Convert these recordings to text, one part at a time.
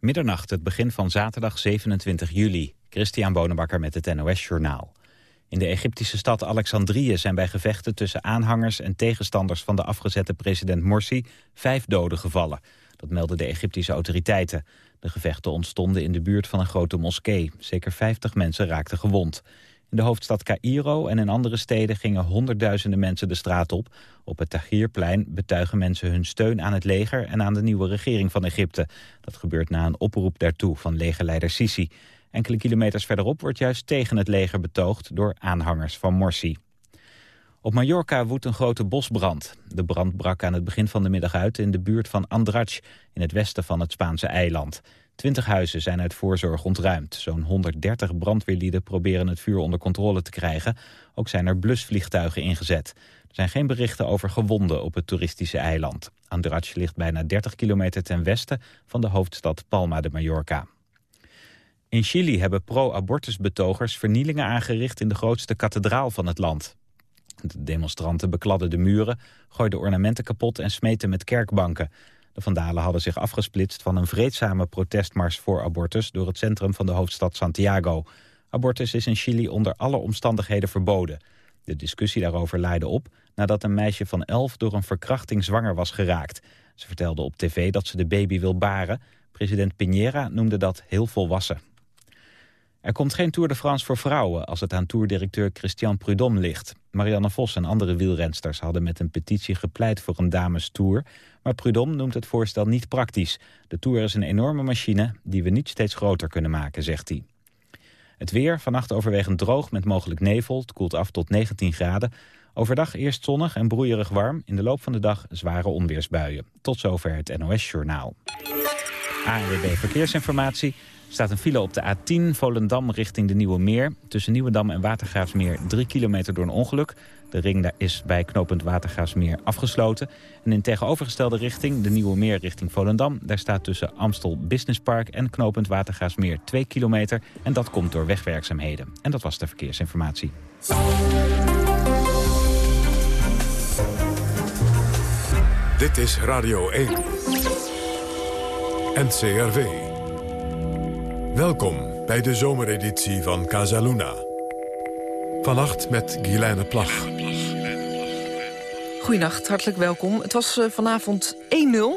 Middernacht, het begin van zaterdag 27 juli. Christian Bonenbakker met het NOS Journaal. In de Egyptische stad Alexandrië zijn bij gevechten tussen aanhangers en tegenstanders van de afgezette president Morsi vijf doden gevallen. Dat melden de Egyptische autoriteiten. De gevechten ontstonden in de buurt van een grote moskee. Zeker 50 mensen raakten gewond. In de hoofdstad Cairo en in andere steden gingen honderdduizenden mensen de straat op. Op het Tahrirplein betuigen mensen hun steun aan het leger en aan de nieuwe regering van Egypte. Dat gebeurt na een oproep daartoe van legerleider Sisi. Enkele kilometers verderop wordt juist tegen het leger betoogd door aanhangers van Morsi. Op Mallorca woedt een grote bosbrand. De brand brak aan het begin van de middag uit in de buurt van Andratx, in het westen van het Spaanse eiland. Twintig huizen zijn uit voorzorg ontruimd. Zo'n 130 brandweerlieden proberen het vuur onder controle te krijgen. Ook zijn er blusvliegtuigen ingezet. Er zijn geen berichten over gewonden op het toeristische eiland. Andratx ligt bijna 30 kilometer ten westen van de hoofdstad Palma de Mallorca. In Chili hebben pro-abortusbetogers vernielingen aangericht in de grootste kathedraal van het land. De demonstranten bekladden de muren, gooiden ornamenten kapot en smeten met kerkbanken. De vandalen hadden zich afgesplitst van een vreedzame protestmars voor abortus door het centrum van de hoofdstad Santiago. Abortus is in Chili onder alle omstandigheden verboden. De discussie daarover leidde op nadat een meisje van elf door een verkrachting zwanger was geraakt. Ze vertelde op tv dat ze de baby wil baren. President Piñera noemde dat heel volwassen. Er komt geen Tour de France voor vrouwen als het aan toerdirecteur Christian Prudhomme ligt. Marianne Vos en andere wielrensters hadden met een petitie gepleit voor een dames-tour. Maar Prudhomme noemt het voorstel niet praktisch. De Tour is een enorme machine die we niet steeds groter kunnen maken, zegt hij. Het weer, vannacht overwegend droog met mogelijk nevel. Het koelt af tot 19 graden. Overdag eerst zonnig en broeierig warm. In de loop van de dag zware onweersbuien. Tot zover het NOS-journaal. ANWB Verkeersinformatie staat een file op de A10 Volendam richting de Nieuwe Meer. Tussen Nieuwendam en Watergraafsmeer 3 kilometer door een ongeluk. De ring daar is bij knooppunt Watergraafsmeer afgesloten. En in tegenovergestelde richting, de Nieuwe Meer richting Volendam... daar staat tussen Amstel Business Park en knooppunt Watergraafsmeer 2 kilometer. En dat komt door wegwerkzaamheden. En dat was de verkeersinformatie. Dit is Radio 1. NCRV. Welkom bij de zomereditie van Casaluna. Vannacht met Guilaine Plag. Goedenacht, hartelijk welkom. Het was uh, vanavond 1-0,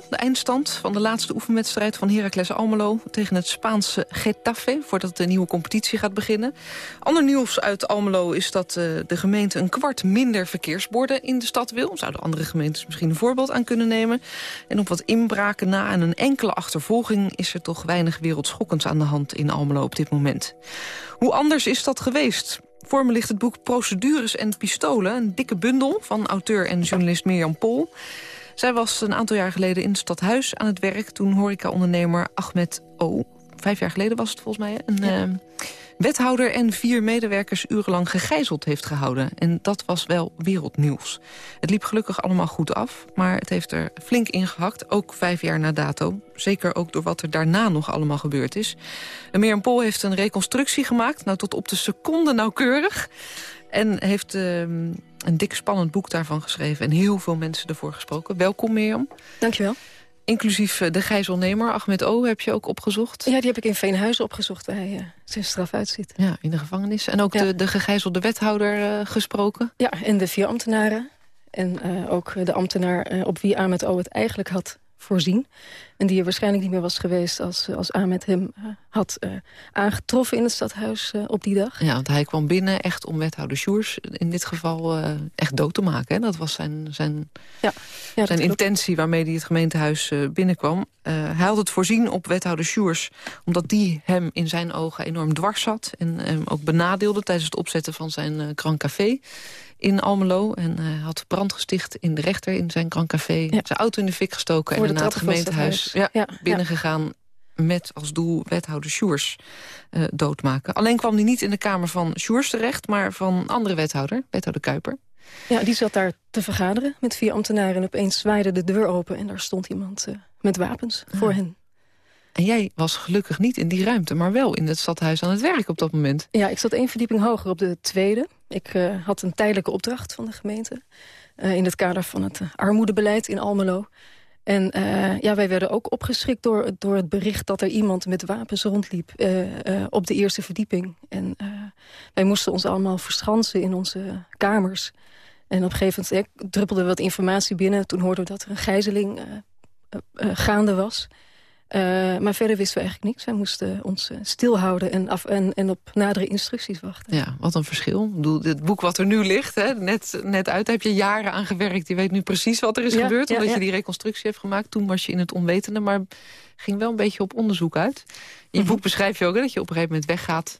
de eindstand van de laatste oefenwedstrijd van Heracles Almelo... tegen het Spaanse Getafe, voordat de nieuwe competitie gaat beginnen. Ander nieuws uit Almelo is dat uh, de gemeente een kwart minder verkeersborden in de stad wil. Zouden andere gemeentes misschien een voorbeeld aan kunnen nemen. En op wat inbraken na en een enkele achtervolging... is er toch weinig wereldschokkends aan de hand in Almelo op dit moment. Hoe anders is dat geweest? Voor me ligt het boek Procedures en Pistolen. Een dikke bundel van auteur en journalist Mirjam Pol. Zij was een aantal jaar geleden in het stadhuis aan het werk... toen horecaondernemer Ahmed O. Vijf jaar geleden was het volgens mij. Een, ja. uh, wethouder en vier medewerkers urenlang gegijzeld heeft gehouden. En dat was wel wereldnieuws. Het liep gelukkig allemaal goed af, maar het heeft er flink ingehakt. Ook vijf jaar na dato. Zeker ook door wat er daarna nog allemaal gebeurd is. Mirjam Pol heeft een reconstructie gemaakt, nou tot op de seconde nauwkeurig. En heeft uh, een dik spannend boek daarvan geschreven. En heel veel mensen ervoor gesproken. Welkom Mirjam. Dankjewel. Inclusief de gijzelnemer, Ahmed O, heb je ook opgezocht? Ja, die heb ik in Veenhuizen opgezocht, waar hij uh, zijn straf uitziet. Ja, in de gevangenis. En ook ja. de, de gegijzelde wethouder uh, gesproken? Ja, en de vier ambtenaren. En uh, ook de ambtenaar op wie Ahmed O het eigenlijk had voorzien. En die er waarschijnlijk niet meer was geweest als, als Ahmed hem uh, had uh, aangetroffen in het stadhuis uh, op die dag. Ja, want hij kwam binnen echt om wethouder Sjoers in dit geval echt dood te maken. Hè? Dat was zijn, zijn, ja. Ja, zijn intentie waarmee hij het gemeentehuis binnenkwam. hij had het voorzien op wethouder Sjoers omdat die hem in zijn ogen enorm dwars zat. En hem ook benadeelde tijdens het opzetten van zijn Grand Café in Almelo. En uh, had brand gesticht in de rechter in zijn Grand Café. Ja. Zijn auto in de fik gestoken Voor en naar het gemeentehuis ja, ja, binnengegaan... met als doel wethouder Sjoers uh, doodmaken. Alleen kwam hij niet in de kamer van Sjoers terecht... maar van andere wethouder, wethouder Kuiper. Ja, die zat daar te vergaderen met vier ambtenaren... en opeens zwaaide de deur open en daar stond iemand uh, met wapens voor hen. En jij was gelukkig niet in die ruimte, maar wel in het stadhuis aan het werk op dat moment. Ja, ik zat één verdieping hoger op de tweede. Ik uh, had een tijdelijke opdracht van de gemeente... Uh, in het kader van het uh, armoedebeleid in Almelo. En ja, wij werden ook opgeschrikt door, door het bericht dat er iemand met wapens rondliep op de eerste verdieping. En wij moesten ons allemaal verschansen in onze kamers. En op een gegeven moment druppelde wat informatie binnen. Toen hoorden we dat er een gijzeling gaande was. Uh, maar verder wisten we eigenlijk niks. Wij moesten ons uh, stilhouden en, af, en, en op nadere instructies wachten. Ja, wat een verschil. Ik bedoel, het boek wat er nu ligt, hè, net, net uit, heb je jaren aan gewerkt. Je weet nu precies wat er is ja, gebeurd, omdat ja, je die reconstructie heeft gemaakt. Toen was je in het onwetende, maar ging wel een beetje op onderzoek uit. In je mm -hmm. boek beschrijf je ook hè, dat je op een gegeven moment weggaat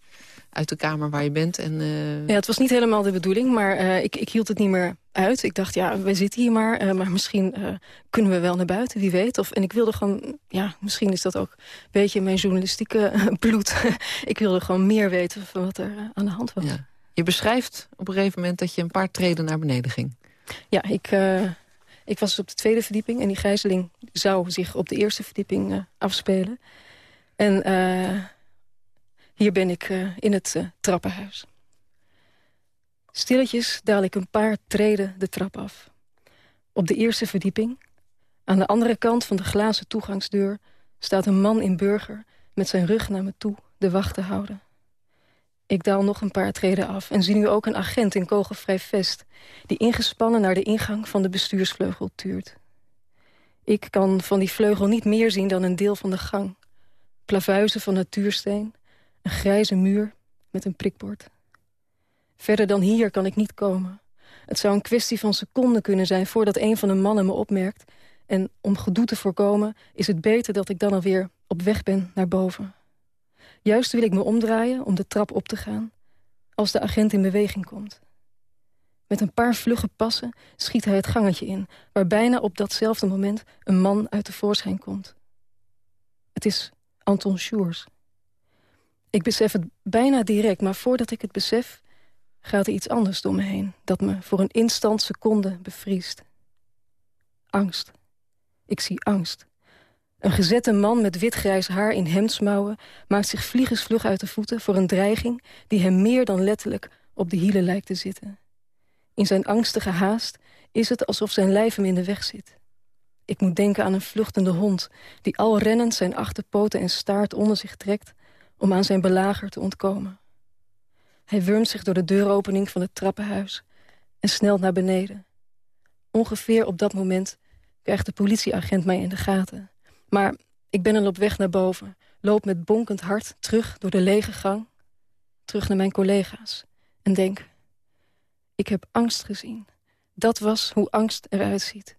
uit de kamer waar je bent. En, uh... Ja, het was niet helemaal de bedoeling, maar uh, ik, ik hield het niet meer uit. Ik dacht, ja, we zitten hier maar, uh, maar misschien kunnen we wel naar buiten, wie weet. Of, en ik wilde gewoon, ja, misschien is dat ook een beetje mijn journalistieke bloed. ik wilde gewoon meer weten van wat er aan de hand was. Ja. Je beschrijft op een gegeven moment dat je een paar treden naar beneden ging. Ja, ik, ik was op de tweede verdieping en die gijzeling zou zich op de eerste verdieping afspelen. En hier ben ik in het trappenhuis. Stilletjes daal ik een paar treden de trap af. Op de eerste verdieping, aan de andere kant van de glazen toegangsdeur... staat een man in burger met zijn rug naar me toe de wacht te houden. Ik daal nog een paar treden af en zie nu ook een agent in kogelvrij vest... die ingespannen naar de ingang van de bestuursvleugel tuurt. Ik kan van die vleugel niet meer zien dan een deel van de gang. Plavuizen van natuursteen, een grijze muur met een prikbord. Verder dan hier kan ik niet komen. Het zou een kwestie van seconden kunnen zijn voordat een van de mannen me opmerkt. En om gedoe te voorkomen is het beter dat ik dan alweer op weg ben naar boven. Juist wil ik me omdraaien om de trap op te gaan... als de agent in beweging komt. Met een paar vlugge passen schiet hij het gangetje in... waar bijna op datzelfde moment een man uit de voorschijn komt. Het is Anton Sjoers. Ik besef het bijna direct, maar voordat ik het besef... gaat er iets anders door me heen... dat me voor een instant seconde bevriest. Angst. Ik zie angst. Een gezette man met witgrijs haar in hemdsmouwen... maakt zich vliegensvlug uit de voeten voor een dreiging... die hem meer dan letterlijk op de hielen lijkt te zitten. In zijn angstige haast is het alsof zijn lijf hem in de weg zit. Ik moet denken aan een vluchtende hond... die al rennend zijn achterpoten en staart onder zich trekt om aan zijn belager te ontkomen. Hij wurmt zich door de deuropening van het trappenhuis en snelt naar beneden. Ongeveer op dat moment krijgt de politieagent mij in de gaten. Maar ik ben al op weg naar boven, loop met bonkend hart terug door de lege gang... terug naar mijn collega's en denk... ik heb angst gezien. Dat was hoe angst eruit ziet.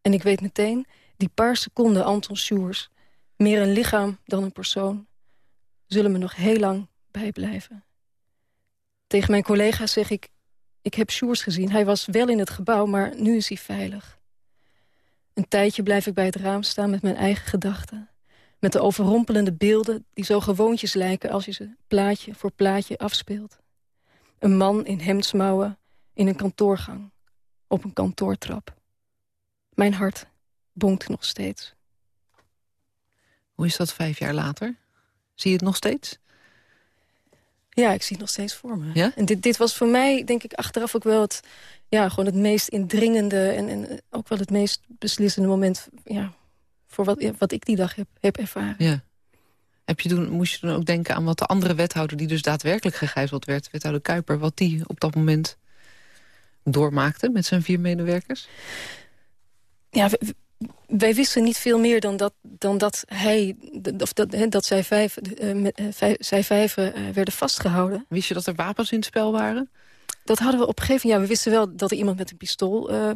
En ik weet meteen, die paar seconden Anton Sjoers meer een lichaam dan een persoon, zullen me nog heel lang bijblijven. Tegen mijn collega's zeg ik, ik heb Sjoers gezien. Hij was wel in het gebouw, maar nu is hij veilig. Een tijdje blijf ik bij het raam staan met mijn eigen gedachten. Met de overrompelende beelden die zo gewoontjes lijken... als je ze plaatje voor plaatje afspeelt. Een man in hemdsmouwen in een kantoorgang. Op een kantoortrap. Mijn hart bonkt nog steeds. Hoe is dat vijf jaar later? Zie je het nog steeds? Ja, ik zie het nog steeds voor me. Ja? En dit, dit was voor mij, denk ik, achteraf ook wel het, ja, gewoon het meest indringende... en, en ook wel het meest beslissende moment ja, voor wat, wat ik die dag heb, heb ervaren. Ja. Heb je toen, moest je dan ook denken aan wat de andere wethouder... die dus daadwerkelijk gegijzeld werd, wethouder Kuiper... wat die op dat moment doormaakte met zijn vier medewerkers? Ja, wij wisten niet veel meer dan dat, dan dat hij, of dat, dat zij vijf, uh, vijf, zij vijf uh, werden vastgehouden. Wist je dat er wapens in het spel waren? Dat hadden we op een gegeven moment. Ja, we wisten wel dat er iemand met een pistool uh,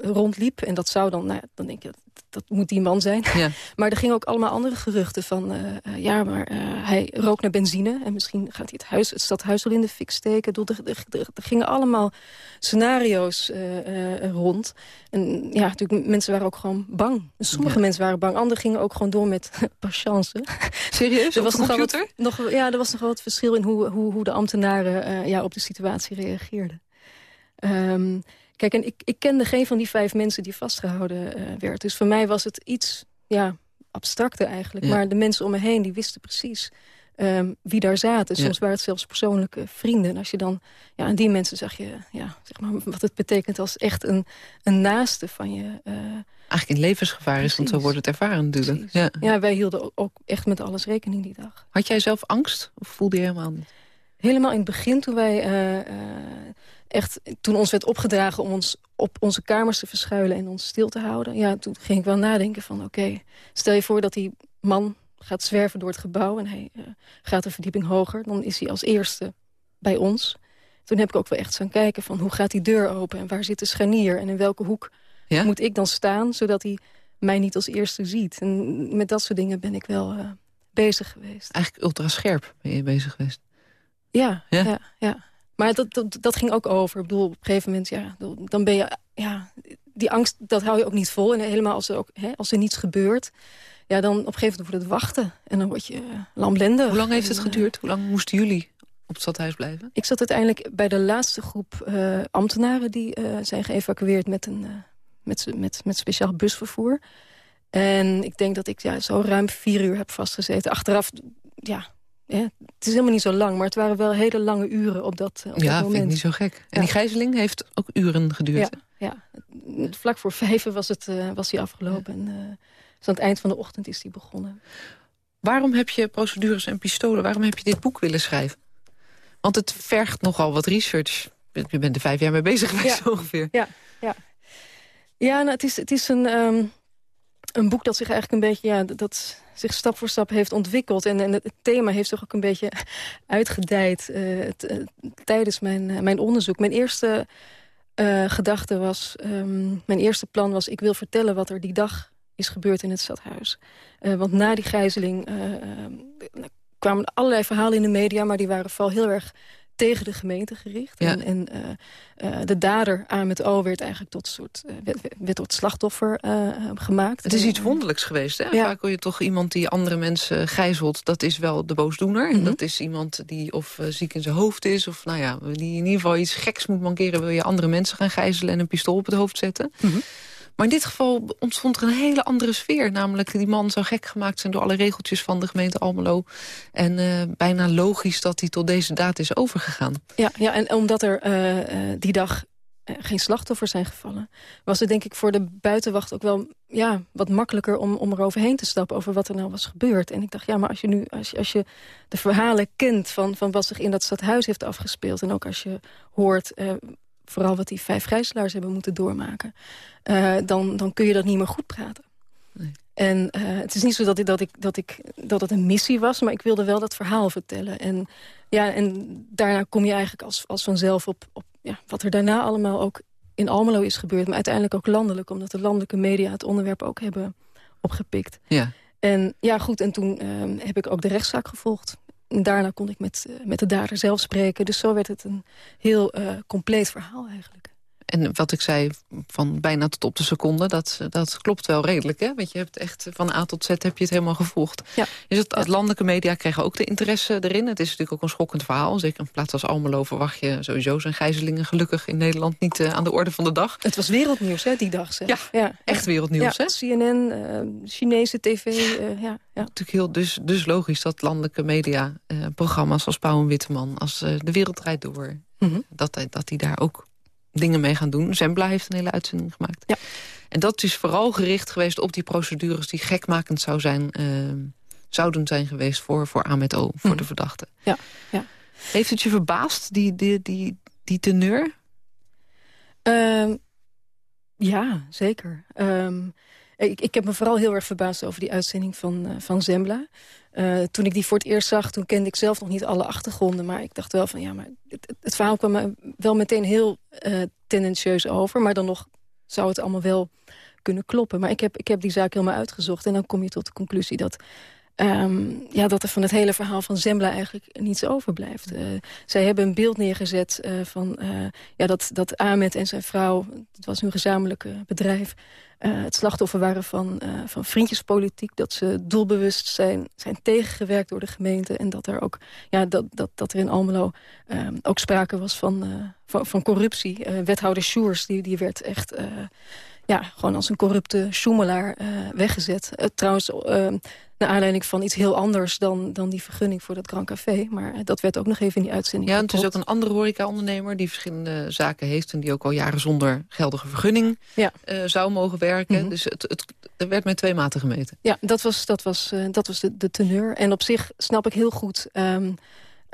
rondliep. En dat zou dan, nou, dan denk je, dat moet die man zijn. Ja. maar er gingen ook allemaal andere geruchten van... Uh, ja, maar uh, hij rookt naar benzine... en misschien gaat hij het, huis, het stadhuis wel in de fik steken. Er, gingen allemaal scenario's uh, rond. En ja, natuurlijk, mensen waren ook gewoon bang. Sommige mensen waren bang, anderen gingen ook gewoon door met patience. Serieus? Er was nog wat, nog, ja, er was nog wel wat verschil in hoe, hoe, hoe de ambtenaren ja, op de situatie reageerden. Um, Kijk, en ik, ik kende geen van die vijf mensen die vastgehouden uh, werd. Dus voor mij was het iets ja, abstracter eigenlijk. Maar de mensen om me heen die wisten precies ehm, wie daar zaten. Soms waren het zelfs persoonlijke vrienden. En als je dan, ja, aan die mensen zag je ja, zeg maar, wat het betekent als echt een, een naaste van je. Uh, Eigenlijk in levensgevaar is, want zo wordt het ervaren natuurlijk. Ja. ja, wij hielden ook echt met alles rekening die dag. Had jij zelf angst of voelde je helemaal niet? Helemaal in het begin, toen wij echt, toen ons werd opgedragen om ons op onze kamers te verschuilen en ons stil te houden. Ja, toen ging ik wel nadenken van oké, stel je voor dat die man gaat zwerven door het gebouw en hij uh, gaat een verdieping hoger. Dan is hij als eerste bij ons. Toen heb ik ook wel echt gaan kijken van hoe gaat die deur open en waar zit de scharnier en in welke hoek moet ik dan staan, zodat hij mij niet als eerste ziet. En met dat soort dingen ben ik wel uh, bezig geweest. Eigenlijk ultra scherp ben je bezig geweest. Ja, ja, ja. ja. Maar dat, dat, dat, ging ook over. Ik bedoel, op een gegeven moment, ja, dan ben je... Ja, die angst, dat hou je ook niet vol. En helemaal als er, ook, hè, als er niets gebeurt... Ja, dan op een gegeven moment wordt het wachten. En dan word je uh, lamblendig. Hoe lang heeft het geduurd? Hoe lang moesten jullie op het stadhuis blijven? Ik zat uiteindelijk bij de laatste groep uh, ambtenaren... die uh, zijn geëvacueerd met, een, met, met, met speciaal busvervoer. En ik denk dat ik ja, zo ruim vier uur heb vastgezeten. Achteraf, ja, ja, het is helemaal niet zo lang, maar het waren wel hele lange uren op dat, op ja, dat moment. vind ik niet zo gek. En die gijzeling heeft ook uren geduurd? Ja, ja. vlak voor vijf was, het, uh, was die afgelopen. En, uh, dus aan het eind van de ochtend is die begonnen. Waarom heb je procedures en pistolen, waarom heb je dit boek willen schrijven? Want het vergt nogal wat research. Je bent er vijf jaar mee bezig geweest ja. ongeveer. Ja, ja. ja nou, het, is, het is een, um, een boek dat zich eigenlijk een beetje... Ja, dat zich stap voor stap heeft ontwikkeld. En, en het thema heeft zich ook een beetje uitgedijd het, uh, tijdens mijn, uh, mijn onderzoek. Mijn eerste gedachte was, um, mijn eerste plan was... ik wil vertellen wat er die dag is gebeurd in het stadhuis. want na die gijzeling kwamen allerlei verhalen in de media... maar die waren vooral heel erg tegen de gemeente gericht. Ja. En, en uh, uh, de dader aan met O werd eigenlijk tot soort uh, werd, werd tot slachtoffer gemaakt. Het is iets wonderlijks geweest. Hè? Ja. Vaak hoor je toch iemand die andere mensen gijzelt. Dat is wel de boosdoener. Mm -hmm. Dat is iemand die of ziek in zijn hoofd is. Of nou ja, die in ieder geval iets geks moet mankeren. Wil je andere mensen gaan gijzelen en een pistool op het hoofd zetten. Mm -hmm. Maar in dit geval ontstond er een hele andere sfeer. Namelijk, die man zou gek gemaakt zijn door alle regeltjes van de gemeente Almelo. En uh, bijna logisch dat hij tot deze daad is overgegaan. Ja, ja en omdat er uh, uh, die dag geen slachtoffers zijn gevallen... was het denk ik voor de buitenwacht ook wel ja, wat makkelijker om, om er overheen te stappen... over wat er nou was gebeurd. En ik dacht, ja, maar als je nu als je, als je de verhalen kent... Van, van wat zich in dat stadhuis heeft afgespeeld... en ook als je hoort vooral wat die vijf gijzelaars hebben moeten doormaken... Uh, dan, dan kun je dat niet meer goed praten. Nee. En uh, het is niet zo dat, ik, dat, ik, dat, ik, dat het een missie was... maar ik wilde wel dat verhaal vertellen. En, ja, en daarna kom je eigenlijk als, als vanzelf op, op ja, wat er daarna allemaal ook in Almelo is gebeurd... maar uiteindelijk ook landelijk, omdat de landelijke media het onderwerp ook hebben opgepikt. Ja. En ja, goed, en toen uh, heb ik ook de rechtszaak gevolgd. Daarna kon ik met, uh, met de dader zelf spreken. Dus zo werd het een heel uh, compleet verhaal eigenlijk. En wat ik zei, van bijna tot op de seconde, dat, dat klopt wel redelijk. Hè? Want je hebt echt van A tot Z heb je het helemaal gevolgd. Ja. Dus het, landelijke media kregen ook de interesse erin. Het is natuurlijk ook een schokkend verhaal. Zeker in plaats als Almelo verwacht je sowieso zijn gijzelingen gelukkig in Nederland niet uh, aan de orde van de dag. Het was wereldnieuws hè, die dag. Zeg. Ja, ja, echt wereldnieuws. Ja, hè? CNN, uh, Chinese tv. Uh, ja, ja. Natuurlijk heel dus, dus logisch dat landelijke media programma's als Pauw en Witteman, als De Wereld Draait Door, mm -hmm. dat, dat die daar ook dingen mee gaan doen. Zembla heeft een hele uitzending gemaakt. Ja. En dat is vooral gericht geweest op die procedures... die gekmakend zou zijn, uh, zouden zijn geweest voor, voor Ahmed O, voor Mm. de verdachte. Ja, ja. Heeft het je verbaasd, die, die, die, die teneur? Um, ja, zeker. Um, ik, ik heb me vooral heel erg verbaasd over die uitzending van, uh, van Zembla. Uh, toen ik die voor het eerst zag, toen kende ik zelf nog niet alle achtergronden. Maar ik dacht wel van, ja, maar het, het verhaal kwam me wel meteen heel uh, tendentieus over. Maar dan nog zou het allemaal wel kunnen kloppen. Maar ik heb, ik heb die zaak helemaal uitgezocht. En dan kom je tot de conclusie dat... Um, ja, dat er van het hele verhaal van Zembla eigenlijk niets overblijft. Uh, zij hebben een beeld neergezet uh, van uh, ja, dat, dat Ahmed en zijn vrouw... het was hun gezamenlijk bedrijf... het slachtoffer waren van, van vriendjespolitiek. Dat ze doelbewust zijn, zijn tegengewerkt door de gemeente. En dat er ook ja, dat, dat, dat er in Almelo um, ook sprake was van, van, van corruptie. wethouder Sjoers, die, die werd echt ja, gewoon als een corrupte schoemelaar weggezet. trouwens, naar aanleiding van iets heel anders dan, dan die vergunning voor dat Grand Café. Maar dat werd ook nog even in die uitzending Ja, en het is ook een andere horeca-ondernemer die verschillende zaken heeft... en die ook al jaren zonder geldige vergunning ja. zou mogen werken. Mhm. Dus het, het, er werd met twee maten gemeten. Ja, dat was, dat was, dat was de, de teneur. En op zich snap ik heel goed... Ehm,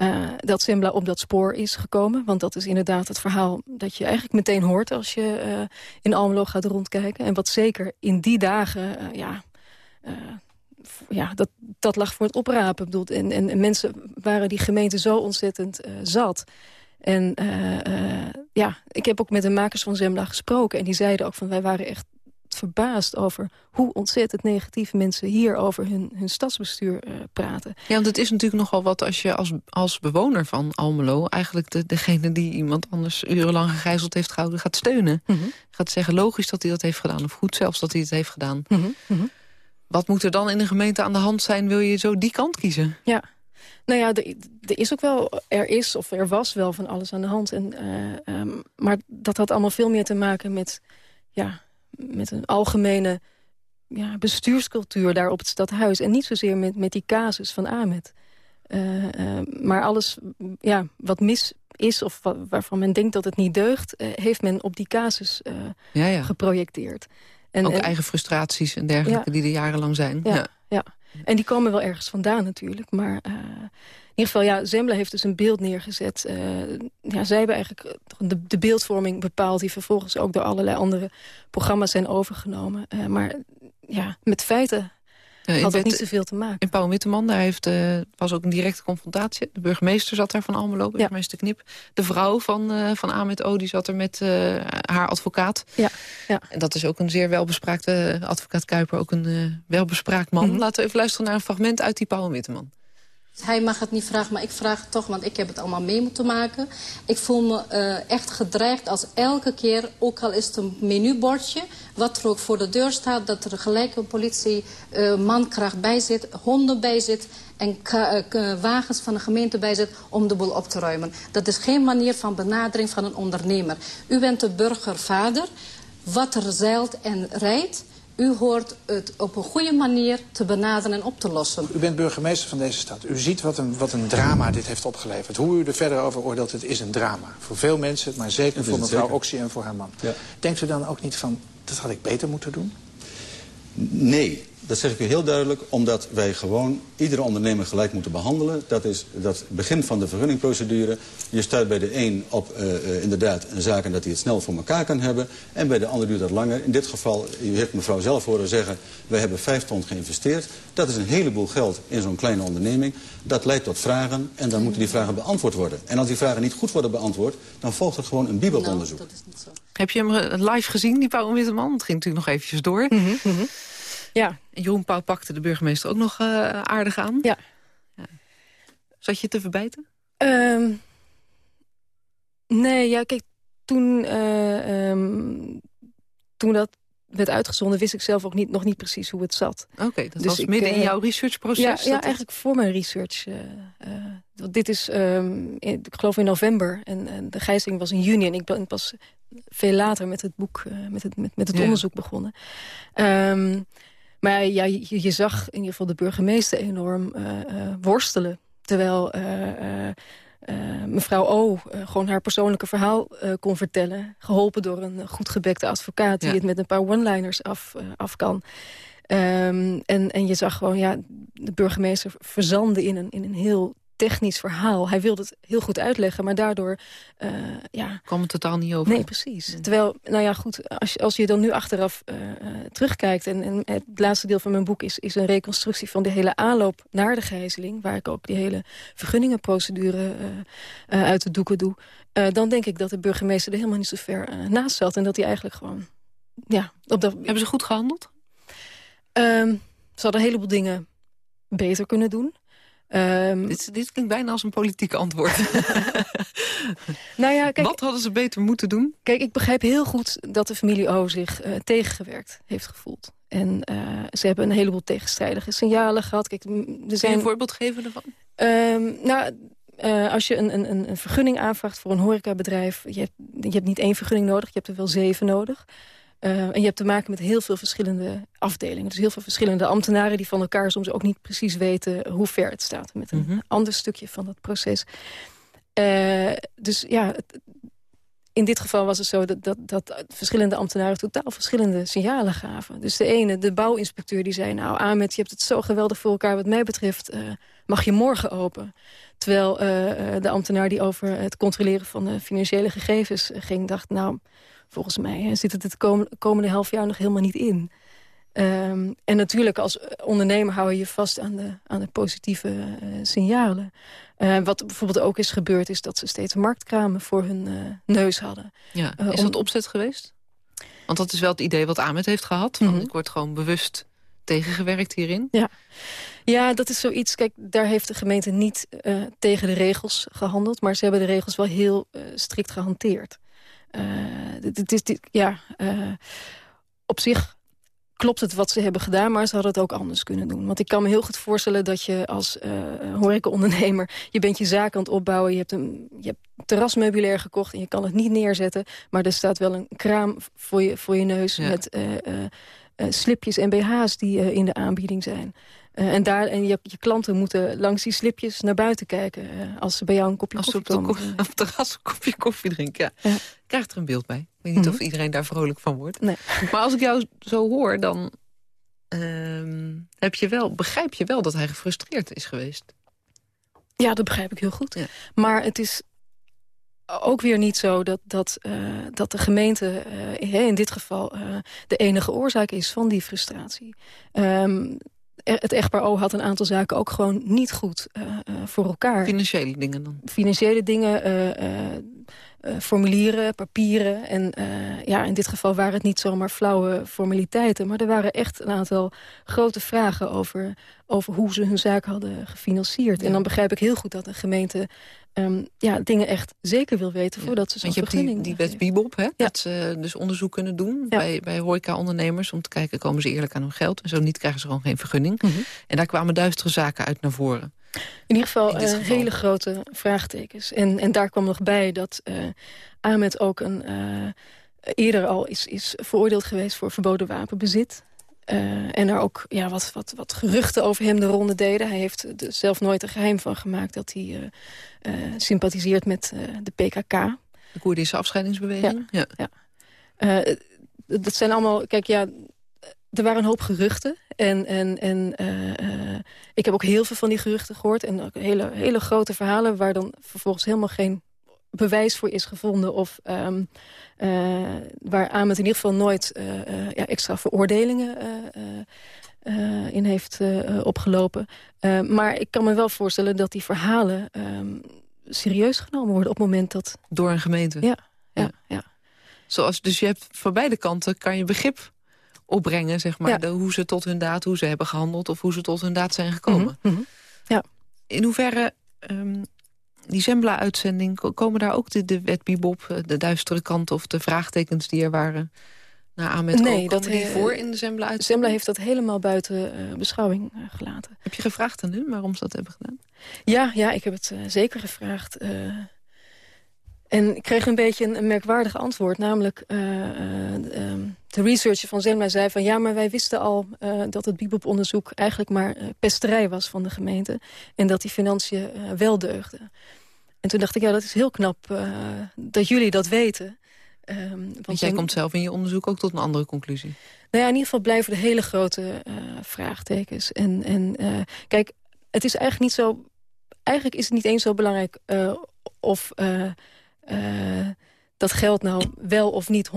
uh, dat Sembla op dat spoor is gekomen. Want dat is inderdaad het verhaal dat je eigenlijk meteen hoort... als je uh, in Almelo gaat rondkijken. En wat zeker in die dagen, uh, ja... ja, dat, dat lag voor het oprapen. En, en, mensen waren die gemeente zo ontzettend zat. En ja, ik heb ook met de makers van Zembla gesproken. En die zeiden ook van wij waren echt verbaasd over hoe ontzettend negatief mensen hier over hun, hun stadsbestuur uh, praten. Ja, want het is natuurlijk nogal wat als je als, als bewoner van Almelo... eigenlijk de, degene die iemand anders urenlang gegijzeld heeft gehouden gaat steunen. Mm Gaat zeggen logisch dat hij dat heeft gedaan of goed zelfs dat hij het heeft gedaan. Mm -hmm. Wat moet er dan in de gemeente aan de hand zijn? Wil je zo die kant kiezen? Ja, nou ja, er, er, is ook wel, er is of er was wel van alles aan de hand. En, uh, um, maar dat had allemaal veel meer te maken met ja, met een algemene ja, bestuurscultuur daar op het stadhuis. En niet zozeer met, met die casus van Ahmed. Uh, uh, maar alles ja, wat mis is of waarvan men denkt dat het niet deugt... Uh, heeft men op die casus ja, ja. geprojecteerd. En, Ook eigen frustraties en dergelijke die er jarenlang zijn. Ja, ja. en die komen wel ergens vandaan natuurlijk. Maar ieder geval, ja, Zembla heeft dus een beeld neergezet. Uh, ja, zij hebben eigenlijk eh, de, de, beeldvorming bepaald... die vervolgens ook door allerlei andere programma's zijn overgenomen. Uh, maar ja, met feiten had het niet zoveel te maken. In Paul Witteman, daar heeft, was ook een directe confrontatie. De burgemeester zat daar van Almelo, burgemeester ja. Knip. De vrouw van, van Ahmed O, die zat er met haar advocaat. Ja. Ja. En dat is ook een zeer welbespraakte advocaat Kuiper. Ook een welbespraakt man. Mm -hmm. Laten we even luisteren naar een fragment uit die Paul Witteman. Hij mag het niet vragen, maar ik vraag het toch, want ik heb het allemaal mee moeten maken. Ik voel me uh, echt gedreigd als elke keer, ook al is het een menubordje... wat er ook voor de deur staat, dat er gelijk een politie uh, mankracht bij zit... honden bij zit en uh, wagens van de gemeente bij zit om de boel op te ruimen. Dat is geen manier van benadering van een ondernemer. U bent de burgervader. Wat er zeilt en rijdt, u hoort het op een goede manier te benaderen en op te lossen. U bent burgemeester van deze stad. U ziet wat een, wat een drama dit heeft opgeleverd. Hoe u er verder over oordeelt, het is een drama. Voor veel mensen, maar zeker voor mevrouw Oxy en voor haar man. Ja. Denkt u dan ook niet van, dat had ik beter moeten doen? Nee, dat zeg ik u heel duidelijk, omdat wij gewoon iedere ondernemer gelijk moeten behandelen. Dat is dat begin van de vergunningprocedure. Je stuit bij de een op uh, uh, inderdaad een zaken dat hij het snel voor elkaar kan hebben. En bij de ander duurt dat langer. In dit geval, u heeft mevrouw zelf horen zeggen, wij hebben vijf ton geïnvesteerd. Dat is een heleboel geld in zo'n kleine onderneming. Dat leidt tot vragen en dan moeten die vragen beantwoord worden. En als die vragen niet goed worden beantwoord, dan volgt er gewoon een bibelonderzoek. Nou, dat is niet zo. Heb je hem eh, live gezien, die Paul Witteman? Het ging natuurlijk nog eventjes door. Mm -hmm. Ja. En Jeroen Pauw pakte de burgemeester ook nog uh, aardig aan. Ja. ja. Zat je te verbijten? Um, nee, ja, kijk, toen, uh, um, toen dat werd uitgezonden... wist ik zelf ook niet, nog niet precies hoe het zat. Oké, okay, dat dus was midden in eh, jouw researchproces? Ja, ja eigenlijk voor mijn research. Uh, uh, dit is, um, in, ik geloof in november. En, en, de gijzeling was in juni. En ik ben pas veel later met het boek, met het, met, met het ja. onderzoek begonnen. Um, maar ja, je, je, zag in ieder geval de burgemeester enorm uh, uh, worstelen. Terwijl uh, mevrouw O gewoon haar persoonlijke verhaal kon vertellen. Geholpen door een goed gebekte advocaat... die het met een paar one-liners af, af kan. Um, en, en je zag gewoon, ja, de burgemeester verzanden in een, in een heel technisch verhaal. Hij wilde het heel goed uitleggen, maar daardoor... Uh, ja, kwam het totaal niet over. Nee, precies. Terwijl, nou ja, goed, als je, als je dan nu achteraf uh, terugkijkt... En, en, het laatste deel van mijn boek is, is een reconstructie van de hele aanloop naar de gijzeling... waar ik ook die hele vergunningenprocedure uh, uit de doeken doe... dan denk ik dat de burgemeester er helemaal niet zo ver naast zat... en dat hij eigenlijk gewoon... Ja, op dat... Hebben ze goed gehandeld? Um, ze hadden een heleboel dingen beter kunnen doen. Um, dit, dit klinkt bijna als een politiek antwoord. nou ja, kijk, Wat hadden ze beter moeten doen? Kijk, ik begrijp heel goed dat de familie O zich uh, tegengewerkt heeft gevoeld. En uh, ze hebben een heleboel tegenstrijdige signalen gehad. Kijk, er zijn... Kun je een voorbeeld geven ervan? Um, nou, uh, als je een, een, een vergunning aanvraagt voor een horecabedrijf... Je hebt, je hebt niet één vergunning nodig, je hebt er wel zeven nodig. En je hebt te maken met heel veel verschillende afdelingen. Dus heel veel verschillende ambtenaren die van elkaar soms ook niet precies weten hoe ver het staat. Met een mhm. ander stukje van dat proces. dus ja, in dit geval was het zo dat, dat, dat, verschillende ambtenaren totaal verschillende signalen gaven. Dus de ene, de bouwinspecteur, die zei... nou, Ahmed, je hebt het zo geweldig voor elkaar wat mij betreft... Uh, mag je morgen open. Terwijl uh, de ambtenaar die over het controleren van de financiële gegevens ging... dacht, nou, volgens mij zit het het komende, half jaar nog helemaal niet in. Um, en natuurlijk als ondernemer hou je je vast aan de, aan de positieve uh, signalen. Uh, wat bijvoorbeeld ook is gebeurd is dat ze steeds marktkramen voor hun uh, neus hadden. Ja. is om... dat opzet geweest? Want dat is wel het idee wat Ahmed heeft gehad. Van, mm -hmm. Ik word gewoon bewust tegengewerkt hierin. Ja. ja, dat is zoiets. Kijk, daar heeft de gemeente niet tegen de regels gehandeld. Maar ze hebben de regels wel heel strikt gehanteerd. Het is, ja, op zich klopt het wat ze hebben gedaan, maar ze hadden het ook anders kunnen doen. Want ik kan me heel goed voorstellen dat je als uh, horecaondernemer... je bent je zaak aan het opbouwen, je hebt, een, je hebt terrasmeubilair gekocht... en je kan het niet neerzetten, maar er staat wel een kraam voor je, voor je neus... met uh, slipjes en BH's die in de aanbieding zijn. En daar, en je, je, klanten moeten langs die slipjes naar buiten kijken... Als ze bij jou een kopje als koffie komen. Als op het terras een kopje koffie drinken, ja. Krijgt er een beeld bij. Ik weet niet mm -hmm. of iedereen daar vrolijk van wordt. Nee. Maar als ik jou zo hoor, dan uh, heb je wel, begrijp je wel dat hij gefrustreerd is geweest. Ja, dat begrijp ik heel goed. Ja. Maar het is ook weer niet zo dat, dat, uh, dat de gemeente uh, in dit geval uh, de enige oorzaak is van die frustratie. Um, het echtpaar O had een aantal zaken ook gewoon niet goed voor elkaar. Financiële dingen dan? Financiële dingen, uh, formulieren, papieren. En ja, in dit geval waren het niet zomaar flauwe formaliteiten. Maar er waren echt een aantal grote vragen over, over hoe ze hun zaak hadden gefinancierd. Ja. En dan begrijp ik heel goed dat een gemeente um, ja, dingen echt zeker wil weten voordat ze zo'n vergunning hebt die, die wet Bibop, hè? dat ze dus onderzoek kunnen doen bij, bij horeca-ondernemers... om te kijken, komen ze eerlijk aan hun geld? En zo niet krijgen ze gewoon geen vergunning. Mm -hmm. En daar kwamen duistere zaken uit naar voren. In ieder geval, In geval. hele grote vraagtekens. En, en daar kwam nog bij dat uh, Ahmed ook een, uh, eerder al is, is veroordeeld geweest... voor verboden wapenbezit. Uh, en er ook ja, wat, wat, wat geruchten over hem de ronde deden. Hij heeft er zelf nooit een geheim van gemaakt dat hij uh, uh, sympathiseert met de PKK. De Koerdische afscheidingsbeweging? Ja. ja. ja. dat zijn allemaal, kijk ja, er waren een hoop geruchten. En, en, en ik heb ook heel veel van die geruchten gehoord. En ook hele, hele grote verhalen waar dan vervolgens helemaal geen bewijs voor is gevonden... of um, uh, waar Ahmed in ieder geval nooit uh, uh, ja, extra veroordelingen in heeft opgelopen. maar ik kan me wel voorstellen dat die verhalen um, serieus genomen worden... op het moment dat... Door een gemeente? Ja, ja, ja. Zoals, dus je hebt van beide kanten kan je begrip opbrengen, zeg maar. Ja. De, hoe ze tot hun daad, hoe ze hebben gehandeld... of hoe ze tot hun daad zijn gekomen. Mm -hmm. Ja. In hoeverre um, die Zembla-uitzending, komen daar ook de, de wet Bibop, eh, de duistere kant of de vraagtekens die er waren naar Ahmed nee, dat die voor in de Zembla-uitzending? Zembla heeft dat helemaal buiten uh, beschouwing uh, gelaten. Heb je gevraagd aan hun waarom ze dat hebben gedaan? Ja, ja ik heb het uh, zeker gevraagd. En ik kreeg een beetje een, een merkwaardig antwoord. Namelijk, um, de researcher van Zembla zei van... ja, maar wij wisten al dat het Bibop-onderzoek eigenlijk maar pesterij was van de gemeente. En dat die financiën wel deugden. En toen dacht ik, ja, dat is heel knap dat jullie dat weten. Um, want, want jij komt zelf in je onderzoek ook tot een andere conclusie. Nou ja, in ieder geval blijven de hele grote vraagtekens. En, en kijk, het is eigenlijk niet zo... Eigenlijk is het niet eens zo belangrijk of dat geld nou wel of niet 100%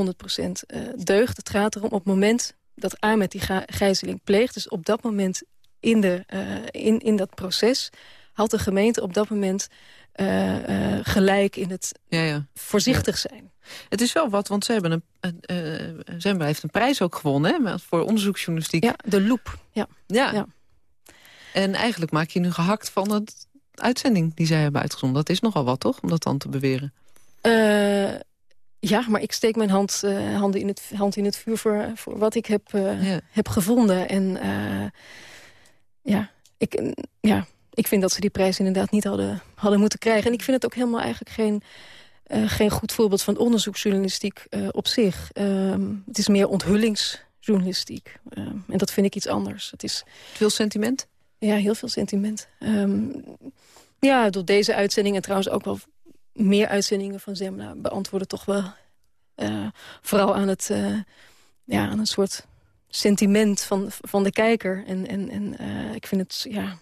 deugt. Het gaat erom op het moment dat Ahmed die gijzeling pleegt... dus op dat moment in, de, in, in dat proces had de gemeente op dat moment uh, uh, gelijk in het ja, ja. voorzichtig zijn. Het is wel wat, want ze hebben een, Zembla heeft een prijs ook gewonnen hè, voor onderzoeksjournalistiek. Ja, de Loop. Ja. Ja. ja. En eigenlijk maak je nu gehakt van het uitzending die zij hebben uitgezonden. Dat is nogal wat, toch, om dat dan te beweren? Ja, maar ik steek mijn hand, handen in het, hand in het vuur voor, voor wat ik heb, ja. heb gevonden. En ja, ik, ja, ik vind dat ze die prijs inderdaad niet hadden, hadden moeten krijgen. En ik vind het ook helemaal eigenlijk geen... geen goed voorbeeld van onderzoeksjournalistiek op zich. Ehm, het is meer onthullingsjournalistiek. Ehm, en dat vind ik iets anders. Het is... Veel sentiment? Ja, heel veel sentiment. ja, door deze uitzending en trouwens ook wel meer uitzendingen van Zemla... beantwoorden toch wel vooral aan, het, ja, aan een soort sentiment van, van de kijker. En, en, en ik vind het, ja...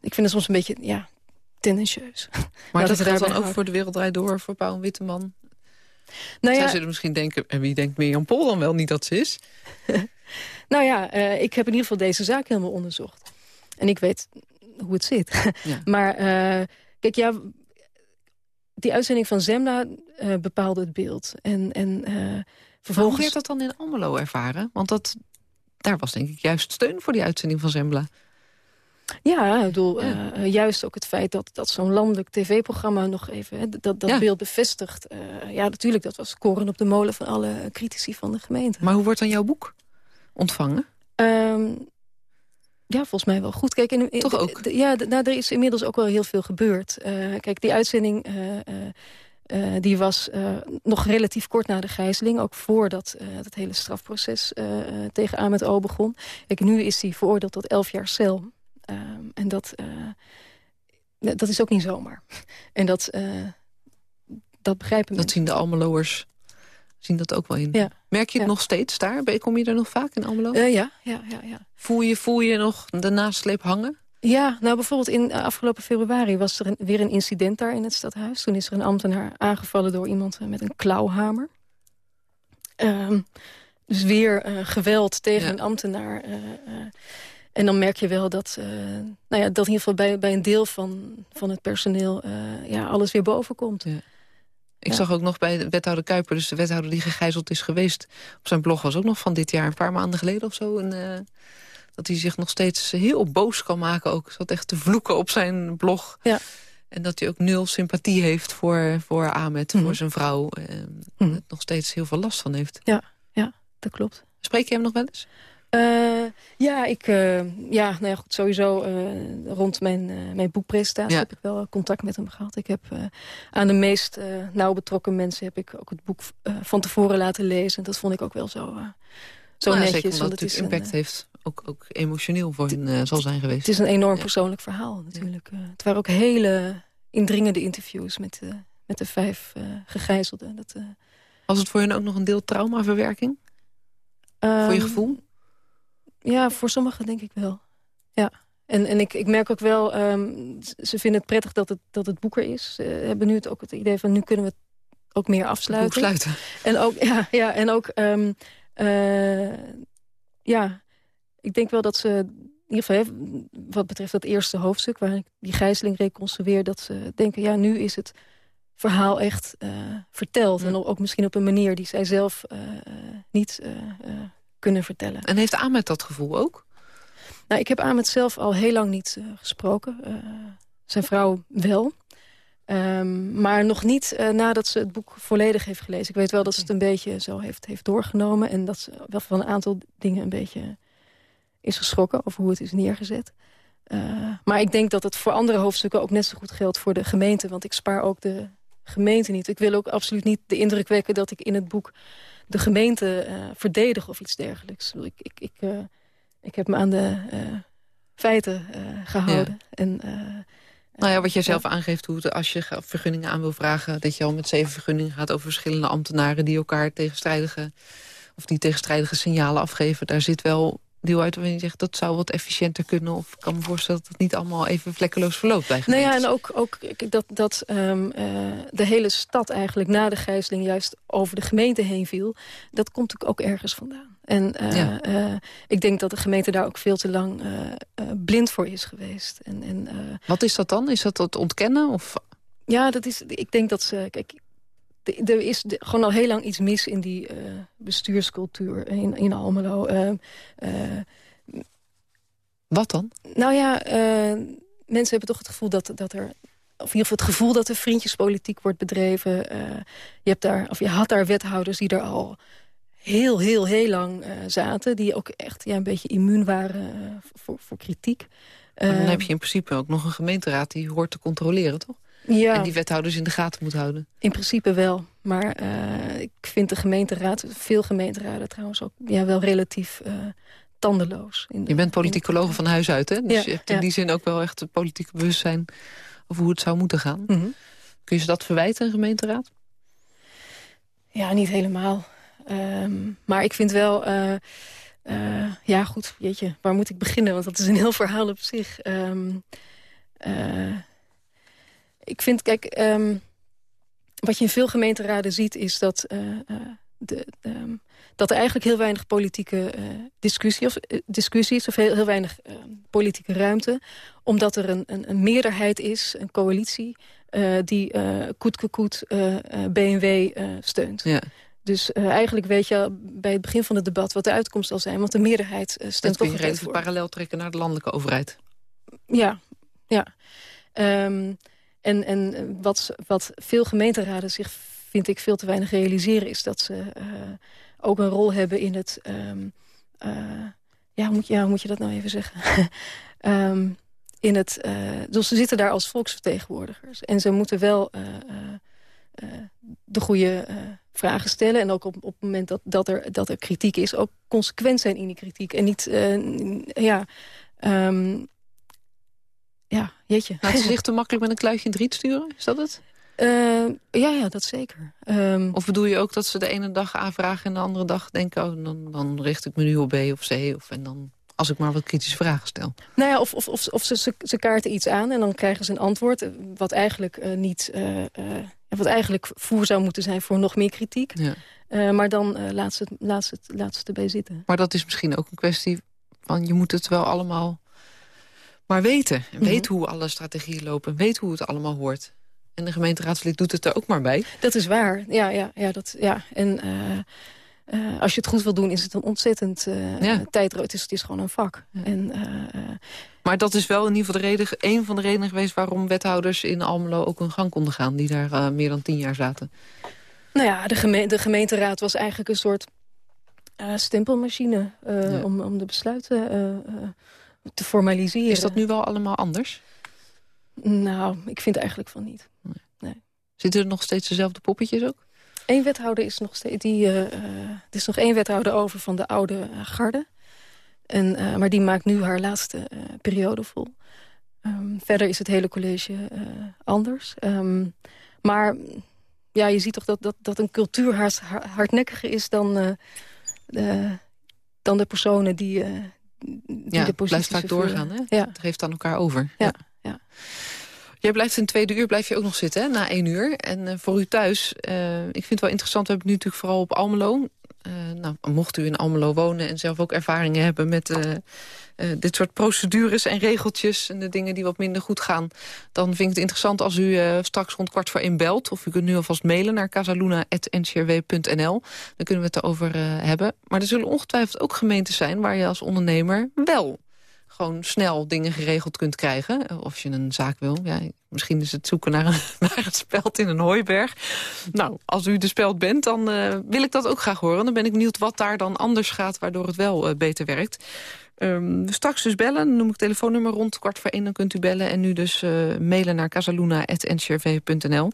ik vind het soms een beetje, ja, tendentieus. Maar dat geldt dan ook voor de Wereld Door, voor Paul Witteman? Nou ja, Zij zullen misschien denken, en wie denkt Mirjam Pol dan wel niet dat ze is? nou ja, ik heb in ieder geval deze zaak helemaal onderzocht. En ik weet hoe het zit. maar kijk, ja, die uitzending van Zemla uh, bepaalde het beeld. En, en vervolgens... Hoe werd dat dan in Almelo ervaren? Want dat, daar was denk ik juist steun voor die uitzending van Zembla. Ja, ik bedoel, eh, juist ook het feit dat, dat zo'n landelijk tv-programma nog even dat, dat beeld bevestigt. Uh, ja, natuurlijk, dat was koren op de molen van alle critici van de gemeente. Maar hoe wordt dan jouw boek ontvangen? Ehm, ja, volgens mij wel goed. Kijk, in, Toch ook? ja, nou, er is inmiddels ook wel heel veel gebeurd. Uh, kijk, die uitzending... die was nog relatief kort na de gijzeling. Ook voordat het hele strafproces tegen Ahmed O begon. Kijk, nu is hij veroordeeld tot elf jaar cel. Ehm, en dat, uh, dat is ook niet zomaar. En dat, uh, dat begrijpen Dat zien de Almeloers zien dat ook wel in. Ja. Merk je het nog steeds daar? Kom je er nog vaak in Almelo? Uh, ja, ja, ja, ja. Voel, je, voel je nog de nasleep hangen? Ja, nou bijvoorbeeld in afgelopen februari was er weer een incident daar in het stadhuis. Toen is er een ambtenaar aangevallen door iemand met een klauwhamer. Uh, dus weer uh, geweld tegen een ambtenaar. Uh, en dan merk je wel dat, uh, nou ja, dat in ieder geval bij, bij een deel van, van het personeel uh, ja, alles weer boven komt. Ja. Ik zag ook nog bij de wethouder Kuiper, dus de wethouder die gegijzeld is geweest... op zijn blog was ook nog van dit jaar, een paar maanden geleden of zo... En, uh, dat hij zich nog steeds heel boos kan maken ook. Zat echt te vloeken op zijn blog. Ja. En dat hij ook nul sympathie heeft voor, voor Ahmed, mm. voor zijn vrouw. En mm. het nog steeds heel veel last van heeft. Ja, ja dat klopt. Spreek je hem nog wel eens? Uh, ja, ik, uh, ja, nou ja, goed, sowieso uh, rond mijn, mijn boekpresentatie ja. heb ik wel contact met hem gehad. Ik heb aan de meest nauw betrokken mensen heb ik ook het boek van tevoren laten lezen. Dat vond ik ook wel zo, zo nou, netjes. Zeker omdat het impact heeft, ook, ook emotioneel voor hen zal zijn geweest. Het is een enorm persoonlijk verhaal natuurlijk. het waren ook hele indringende interviews met, met de vijf gegijzelden. Dat, Was het voor hen ook nog een deel traumaverwerking? voor je ehm, gevoel? Ja, voor sommigen denk ik wel. Ja. En, en ik, ik merk ook wel, um, ze vinden het prettig dat het, dat het boek er is. Ze hebben nu het ook het idee van, nu kunnen we het ook meer afsluiten. Sluiten. En ook, ja, ja, en ook, um, uh, ja, ik denk wel dat ze, in ieder geval, wat betreft dat eerste hoofdstuk... waar ik die gijzeling reconstrueer, dat ze denken, ja, nu is het verhaal echt uh, verteld. En ook misschien op een manier die zij zelf uh, niet kunnen vertellen. En heeft Ahmed dat gevoel ook? Nou, ik heb Ahmed zelf al heel lang niet uh, gesproken. Uh, zijn vrouw wel. Um, maar nog niet uh, nadat ze het boek volledig heeft gelezen. Ik weet wel dat ze het een beetje zo heeft, heeft doorgenomen. En dat ze wel van een aantal dingen een beetje is geschrokken. Over hoe het is neergezet. maar ik denk dat het voor andere hoofdstukken ook net zo goed geldt voor de gemeente. Want ik spaar ook de gemeente niet. Ik wil ook absoluut niet de indruk wekken dat ik in het boek de gemeente uh, verdedigen of iets dergelijks. Ik, ik, ik, uh, ik heb me aan de uh, feiten gehouden. Ja. En, nou ja, wat jij zelf aangeeft, hoe als je vergunningen aan wil vragen... dat je al met zeven vergunningen gaat over verschillende ambtenaren... die elkaar tegenstrijdige, of die tegenstrijdige signalen afgeven. Daar zit wel deel uit waarin je zegt dat zou wat efficiënter kunnen. Of ik kan me voorstellen dat het niet allemaal even vlekkeloos verloopt bij. Nou ja, en ook, ook dat, dat um, uh, de hele stad eigenlijk na de gijzeling juist over de gemeente heen viel. Dat komt natuurlijk ook ergens vandaan. En uh, ja. uh, ik denk dat de gemeente daar ook veel te lang blind voor is geweest. En, en, Wat is dat dan? Is dat het ontkennen? Of... Ja, dat is, ik denk dat ze... Kijk, er is gewoon al heel lang iets mis in die uh, bestuurscultuur in, in Almelo. Uh, uh, Wat dan? Nou ja, mensen hebben toch het gevoel dat, dat er... Of in ieder geval het gevoel dat er vriendjespolitiek wordt bedreven. je, hebt daar, of je had daar wethouders die er al heel, heel, heel lang zaten. Die ook echt ja, een beetje immuun waren voor, voor kritiek. Maar dan heb je in principe ook nog een gemeenteraad die hoort te controleren, toch? Ja. En die wethouders in de gaten moet houden. In principe wel. Maar ik vind de gemeenteraad, veel gemeenteraden trouwens ook ja, wel relatief tandeloos. je bent politicoloog van huis uit, hè? Dus je hebt in die zin ook wel echt het politieke bewustzijn... over hoe het zou moeten gaan. Mhm. Kun je ze dat verwijten, een gemeenteraad? Ja, niet helemaal. Ehm, maar ik vind wel... Uh, uh, ja, goed, jeetje, waar moet ik beginnen? Want dat is een heel verhaal op zich. Eh, ik vind, kijk, um, wat je in veel gemeenteraden ziet... is dat de, dat er eigenlijk heel weinig politieke uh, discussie, of, uh, discussie is... of heel, heel weinig uh, politieke ruimte. Omdat er een, een, een, meerderheid is, een coalitie... die koet koet BMW steunt. Ja. Dus eigenlijk weet je bij het begin van het debat wat de uitkomst zal zijn. Want de meerderheid steunt Dat kun je redelijk parallel trekken naar de landelijke overheid. Ja, ja. Um, en en wat, wat veel gemeenteraden zich, vind ik, veel te weinig realiseren... is dat ze ook een rol hebben in het... Um, uh, ja, moet, hoe moet je dat nou even zeggen? um, in het, uh, dus ze zitten daar als volksvertegenwoordigers. En ze moeten wel de goede vragen stellen. En ook op, op het moment dat, er, dat er kritiek is... ook consequent zijn in die kritiek. En niet, ja... Um, ja, jeetje. Laat ze zich te makkelijk met een kluitje in het riet sturen? Is dat het? Uh, ja, ja, dat zeker. Um, of bedoel je ook dat ze de ene dag aanvragen... en de andere dag denken, oh, dan, dan richt ik me nu op B of C... Of, en dan als ik maar wat kritische vragen stel. Nou ja, of, of, of, of ze, ze, kaarten iets aan en dan krijgen ze een antwoord... Eh, wat eigenlijk, uh, niet, uh, wat eigenlijk voer zou moeten zijn voor nog meer kritiek. Ja. maar dan laat, ze, laat, ze, laat ze het erbij zitten. Maar dat is misschien ook een kwestie van... je moet het wel allemaal maar weten. Mm Weet hoe alle strategieën lopen. Weet hoe het allemaal hoort. En de gemeenteraadslid doet het er ook maar bij. Dat is waar, ja. ja, ja, dat, ja. En uh, uh, als je het goed wil doen, is het een ontzettend uh, ja. tijdrood. Het is, het is gewoon een vak. Ja. En, maar dat is wel in ieder geval de reden, een van de redenen geweest... waarom wethouders in Almelo ook een gang konden gaan... die daar meer dan tien jaar zaten. Nou ja, de, geme de gemeenteraad was eigenlijk een soort stempelmachine... Ja. om, om de besluiten te formaliseren. Is dat nu wel allemaal anders? Nou, ik vind eigenlijk van niet. Nee. Zitten er nog steeds dezelfde poppetjes ook? Eén wethouder is nog steeds... Die, uh, er is nog één wethouder over van de oude uh, garde. En, uh, maar die maakt nu haar laatste periode vol. Um, verder is het hele college anders. Um, maar ja, je ziet toch dat, dat, dat een cultuur hard, hardnekkiger is dan, dan de personen die, die ja, de blijft vaak doorgaan. Hè? Ja. Het geeft aan elkaar over. ja. ja. Jij blijft in tweede uur blijf je ook nog zitten, hè, na één uur. En uh, voor u thuis, uh, ik vind het wel interessant... we hebben het nu natuurlijk vooral op Almelo. Uh, nou, mocht u in Almelo wonen en zelf ook ervaringen hebben... met dit soort procedures en regeltjes... en de dingen die wat minder goed gaan... dan vind ik het interessant als u straks rond kwart voor één belt... of u kunt nu alvast mailen naar casaluna.ncrw.nl. Dan kunnen we het erover hebben. Maar er zullen ongetwijfeld ook gemeentes zijn... waar je als ondernemer wel gewoon snel dingen geregeld kunt krijgen. Of je een zaak wil. Ja, misschien is het zoeken naar, een, naar speld in een hooiberg. Nou, als u de speld bent, dan uh, wil ik dat ook graag horen. Dan ben ik benieuwd wat daar dan anders gaat, waardoor het wel uh, beter werkt. Um, straks dus bellen, dan noem ik telefoonnummer rond kwart voor één, dan kunt u bellen. En nu dus uh, mailen naar casaluna.ncrv.nl.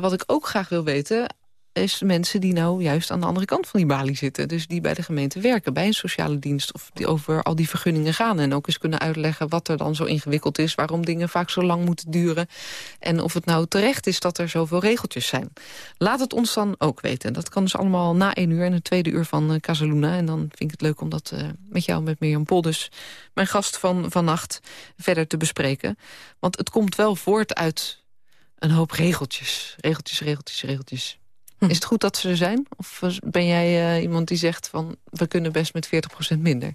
wat ik ook graag wil weten, is mensen die nou juist aan de andere kant van die balie zitten. Dus die bij de gemeente werken, bij een sociale dienst... of die over al die vergunningen gaan. En ook eens kunnen uitleggen wat er dan zo ingewikkeld is... waarom dingen vaak zo lang moeten duren. En of het nou terecht is dat er zoveel regeltjes zijn. Laat het ons dan ook weten. Dat kan dus allemaal na één uur en het tweede uur van uh, Casaluna. En dan vind ik het leuk om dat uh, met jou, met Mirjam Poldus... mijn gast van vannacht, verder te bespreken. Want het komt wel voort uit een hoop regeltjes. Regeltjes, regeltjes, regeltjes. Is het goed dat ze er zijn? Of ben jij uh, iemand die zegt van we kunnen best met 40% minder?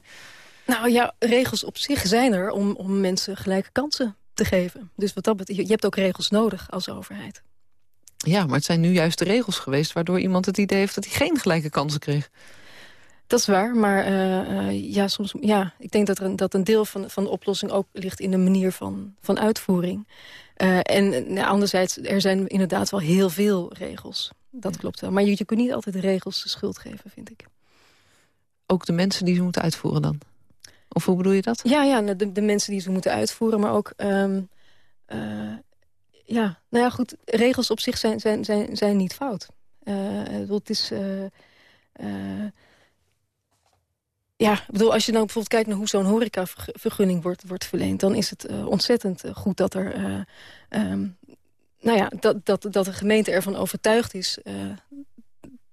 Nou ja, regels op zich zijn er om, om mensen gelijke kansen te geven. Dus wat dat betreft, je hebt ook regels nodig als overheid. Ja, maar het zijn nu juist de regels geweest... waardoor iemand het idee heeft dat hij geen gelijke kansen kreeg. Dat is waar, maar uh, uh, ja, soms, ja, ik denk dat, er een, dat een deel van, van de oplossing ook ligt in de manier van, van uitvoering. Uh, en nou, anderzijds, er zijn inderdaad wel heel veel regels. Dat klopt wel. Maar je, je kunt niet altijd de regels de schuld geven, vind ik. Ook de mensen die ze moeten uitvoeren dan? Of hoe bedoel je dat? Ja, ja de, de mensen die ze moeten uitvoeren, maar ook... Um, uh, ja, nou ja, goed. Regels op zich zijn, zijn, zijn, zijn niet fout. Uh, het is... ja, ik bedoel, als je nou bijvoorbeeld kijkt naar hoe zo'n horecavergunning wordt, wordt verleend... dan is het ontzettend goed dat er... Um, nou ja, dat, dat, dat de gemeente ervan overtuigd is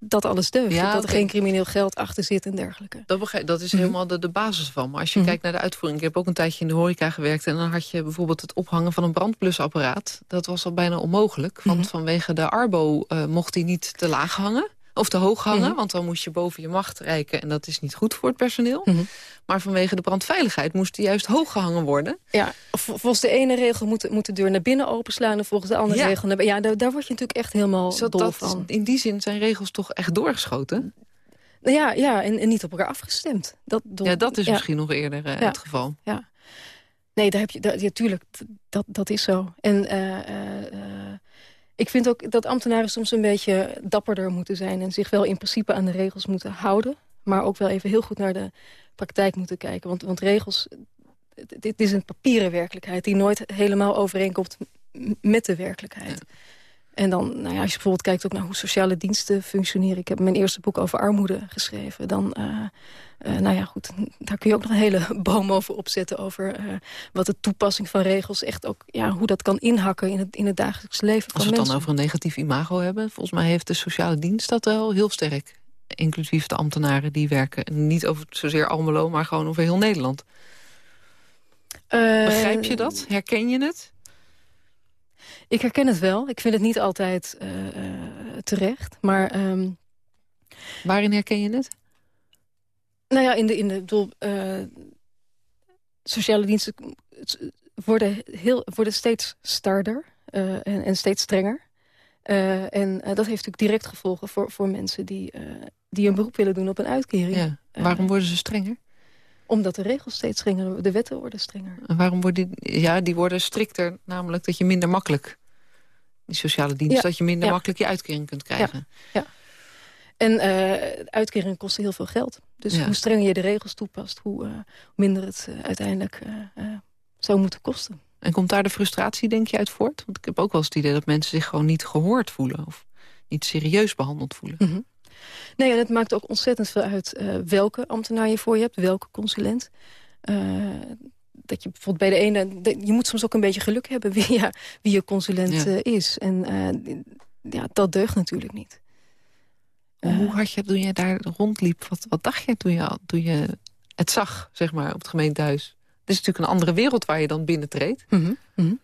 dat alles deugt. dat er geen crimineel geld achter zit en dergelijke. Dat, begrijp, dat is mhm. helemaal de, de basis van. Maar als je mhm. kijkt naar de uitvoering... ik heb ook een tijdje in de horeca gewerkt... en dan had je bijvoorbeeld het ophangen van een brandblusapparaat. Dat was al bijna onmogelijk. Want mhm. vanwege de Arbo uh, mocht hij niet te laag hangen. Of te hoog hangen, mhm. want dan moest je boven je macht reiken... en dat is niet goed voor het personeel. Mhm. Maar vanwege de brandveiligheid moest die juist hoog gehangen worden. Ja, volgens de ene regel moet, moet de deur naar binnen openslaan... en volgens de andere regel naar Ja, daar, daar word je natuurlijk echt helemaal dol van. In die zin zijn regels toch echt doorgeschoten? Nou ja, ja en, en niet op elkaar afgestemd. Dat, ja, dat is misschien nog eerder uh, het geval. Ja. Nee, daar heb je, daar, ja, tuurlijk, dat, dat is zo. En... Uh, ik vind ook dat ambtenaren soms een beetje dapperder moeten zijn... en zich wel in principe aan de regels moeten houden. Maar ook wel even heel goed naar de praktijk moeten kijken. Want, want regels, dit is een papieren werkelijkheid... die nooit helemaal overeenkomt met de werkelijkheid. En dan, nou ja, als je bijvoorbeeld kijkt ook naar hoe sociale diensten functioneren. Ik heb mijn eerste boek over armoede geschreven. Dan, uh, uh, nou ja, goed, daar kun je ook nog een hele boom over opzetten... over uh, wat de toepassing van regels echt ook, ja, hoe dat kan inhakken in het, in het dagelijks leven van Als we het dan over een negatief imago hebben... volgens mij heeft de sociale dienst dat wel heel sterk. Inclusief de ambtenaren die werken. Niet over zozeer Almelo, maar gewoon over heel Nederland. Begrijp je dat? Herken je het? Ik herken het wel. Ik vind het niet altijd uh, uh, terecht. Maar, um... Waarin herken je het? Nou ja, in de, in de bedoel, uh, sociale diensten worden, heel, worden steeds starder en, en, steeds strenger. en dat heeft natuurlijk direct gevolgen voor, voor mensen die, die een beroep willen doen op een uitkering. Ja. Waarom worden ze strenger? Omdat de regels steeds strenger, de wetten worden strenger. En waarom worden die, ja, die worden strikter, namelijk dat je minder makkelijk die sociale dienst... dat je minder makkelijk je uitkering kunt krijgen. Ja, En uh, uitkeringen kosten heel veel geld. Dus hoe strenger je de regels toepast... hoe uh, minder het uh, uiteindelijk zou moeten kosten. En komt daar de frustratie, denk je, uit voort? Want ik heb ook wel eens het idee dat mensen zich gewoon niet gehoord voelen... of niet serieus behandeld voelen. Mm -hmm. Nee, en het maakt ook ontzettend veel uit welke ambtenaar je voor je hebt... welke consulent dat je bijvoorbeeld bij de ene... je moet soms ook een beetje geluk hebben wie, ja, wie je consulent eh, is. En ja, dat deugt natuurlijk niet. Hoe had je toen je daar rondliep? Wat, wat dacht je toen, je toen je het zag, zeg maar, op het gemeentehuis? Het is natuurlijk een andere wereld waar je dan binnentreedt. Mm -hmm.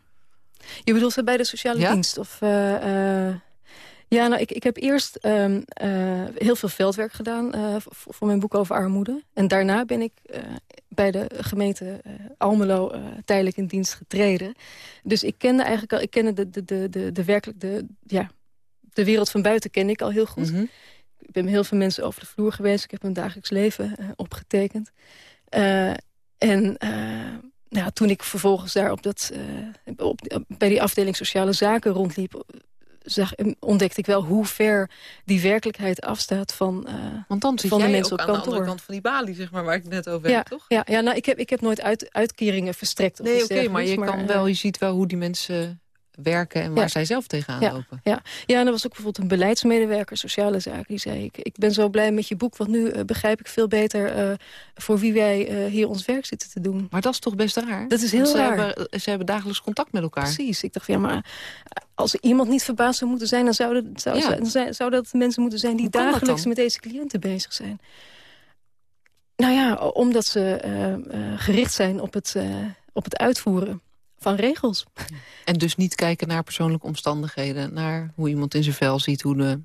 Je bedoelt bij de sociale dienst? Of, uh, ja, nou, ik, ik heb eerst um, uh, heel veel veldwerk gedaan uh, voor, mijn boek over armoede. En daarna ben ik uh, bij de gemeente Almelo tijdelijk in dienst getreden. Dus ik kende eigenlijk al, ik kende de, de, de, de, de werkelijk, de, ja, de wereld van buiten ken ik al heel goed. Mm -hmm. Ik ben met heel veel mensen over de vloer geweest. Ik heb mijn dagelijks leven opgetekend. en nou, toen ik vervolgens daar op dat, op, bij die afdeling sociale zaken rondliep zag, ontdekte ik wel hoe ver die werkelijkheid afstaat van, uh, Want dan van de mensen op kantoor. aan de andere kant van die balie, zeg maar, waar ik het net over ja, heb, toch? Ja, ja nou, ik, heb, ik heb nooit uit, uitkeringen verstrekt. Of nee, oké, maar je, kan wel, je ziet wel hoe die mensen werken en waar zij zelf tegenaan ja, lopen. Ja. ja, en er was ook bijvoorbeeld een beleidsmedewerker, sociale zaken, die zei... ik, ik ben zo blij met je boek, want nu uh, begrijp ik veel beter... Uh, voor wie wij uh, hier ons werk zitten te doen. Maar dat is toch best raar? Dat is heel ze raar. Hebben, ze hebben dagelijks contact met elkaar. Precies. Ik dacht, ja, maar als iemand niet verbaasd zou moeten zijn... dan zouden zou, ja. zou, zou, dat mensen moeten zijn die dagelijks met deze cliënten bezig zijn. Nou ja, omdat ze gericht zijn op het, op het uitvoeren van regels. En dus niet kijken naar persoonlijke omstandigheden... naar hoe iemand in zijn vel ziet, hoe de,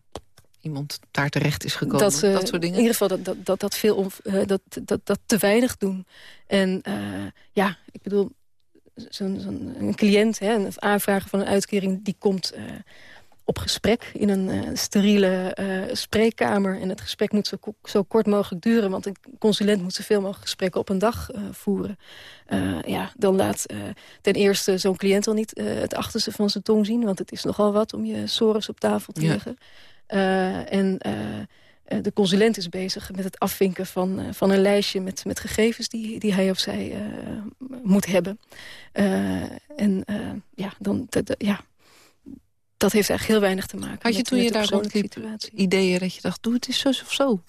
iemand daar terecht is gekomen. Dat, uh, dat soort dingen? In ieder geval dat, dat, dat, veel, uh, dat, dat, dat te weinig doen. En uh, ja, ik bedoel, zo'n zo een cliënt, hè, een aanvrager van een uitkering... die komt op gesprek in een uh, steriele uh, spreekkamer. En het gesprek moet zo, zo, kort mogelijk duren... want een consulent moet zoveel mogelijk gesprekken op een dag uh, voeren. ja, dan laat ten eerste zo'n cliënt al niet het achterste van zijn tong zien... want het is nogal wat om je sores op tafel te ja. leggen. en de consulent is bezig met het afvinken van, van een lijstje... met, met gegevens die, die hij of zij moet hebben. en ja, dan... ja dat heeft eigenlijk heel weinig te maken Had je toen je daar rondliep ideeën dat je dacht, doe het eens zo of zo?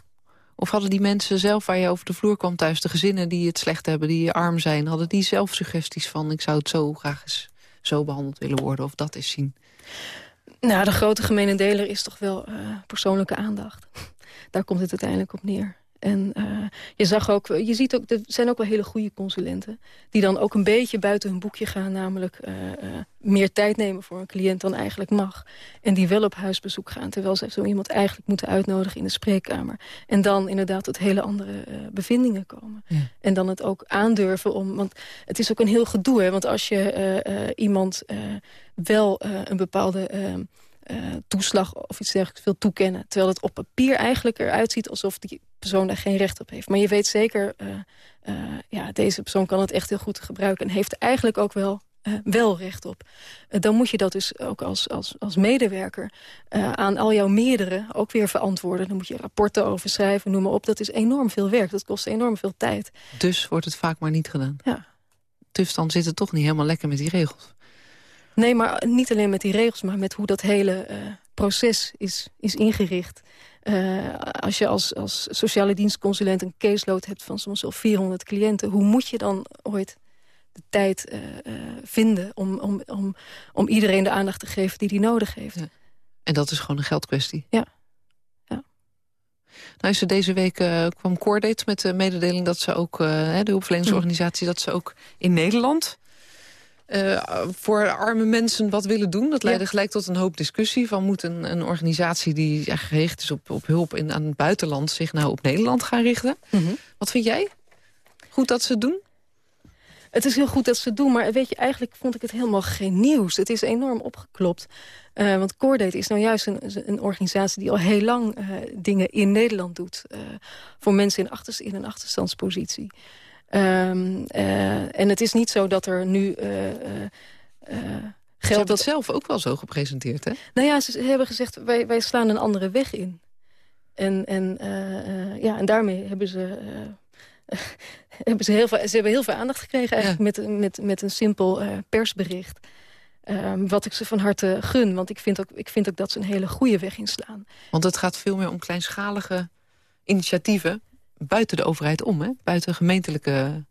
Of hadden die mensen zelf waar je over de vloer kwam thuis... de gezinnen die het slecht hebben, die arm zijn... hadden die zelf suggesties van... ik zou het zo graag eens zo behandeld willen worden of dat eens zien? Nou, de grote gemene deler is toch wel uh, persoonlijke aandacht. Daar komt het uiteindelijk op neer. En uh, je zag ook, je ziet ook, er zijn ook wel hele goede consulenten... die dan ook een beetje buiten hun boekje gaan... namelijk uh, uh, meer tijd nemen voor een cliënt dan eigenlijk mag. En die wel op huisbezoek gaan... terwijl ze zo iemand eigenlijk moeten uitnodigen in de spreekkamer. En dan inderdaad tot hele andere bevindingen komen. Ja. En dan het ook aandurven om... want het is ook een heel gedoe, hè, want als je iemand wel een bepaalde uh, toeslag of iets dergelijks wil toekennen. Terwijl het op papier eigenlijk eruit ziet alsof die persoon daar geen recht op heeft. Maar je weet zeker, uh, uh, ja, deze persoon kan het echt heel goed gebruiken... en heeft eigenlijk ook wel, wel recht op. dan moet je dat dus ook als, als, als medewerker aan al jouw meerdere ook weer verantwoorden. Dan moet je rapporten over schrijven, noem maar op. Dat is enorm veel werk, dat kost enorm veel tijd. Dus wordt het vaak maar niet gedaan? Ja. Dus dan zit het toch niet helemaal lekker met die regels? Nee, maar niet alleen met die regels, maar met hoe dat hele proces is, is ingericht. Uh, als je als, als sociale dienstconsulent een caseload hebt van soms wel 400 cliënten... hoe moet je dan ooit de tijd uh, vinden om, om, om, om iedereen de aandacht te geven die die nodig heeft? Ja. En dat is gewoon een geldkwestie? Ja. Nou is er deze week kwam Cordate met de mededeling dat ze ook, de hulpverleningsorganisatie... dat ze ook in Nederland uh, voor arme mensen wat willen doen. Dat leidde gelijk tot een hoop discussie. Van moet een, een organisatie die ja, gericht is op, op hulp in, aan het buitenland... zich nou op Nederland gaan richten? Mm -hmm. Wat vind jij? Goed dat ze het doen? Het is heel goed dat ze het doen, maar weet je, eigenlijk vond ik het helemaal geen nieuws. Het is enorm opgeklopt. Uh, want Cordate is nou juist een, een, organisatie die al heel lang uh, dingen in Nederland doet. Voor mensen in, achters, in een achterstandspositie. Um, en het is niet zo dat er nu... Uh, uh, Geld dat zelf ook wel zo gepresenteerd, hè? Nou ja, ze hebben gezegd, wij, wij slaan een andere weg in. En, en, ja, en daarmee hebben ze, hebben ze, heel veel, ze hebben heel veel aandacht gekregen... eigenlijk ja. met, met, met een simpel persbericht. Um, wat ik ze van harte gun. Want ik vind, ook, ik vind ook dat ze een hele goede weg inslaan. Want het gaat veel meer om kleinschalige initiatieven buiten de overheid om, hè? buiten gemeentelijke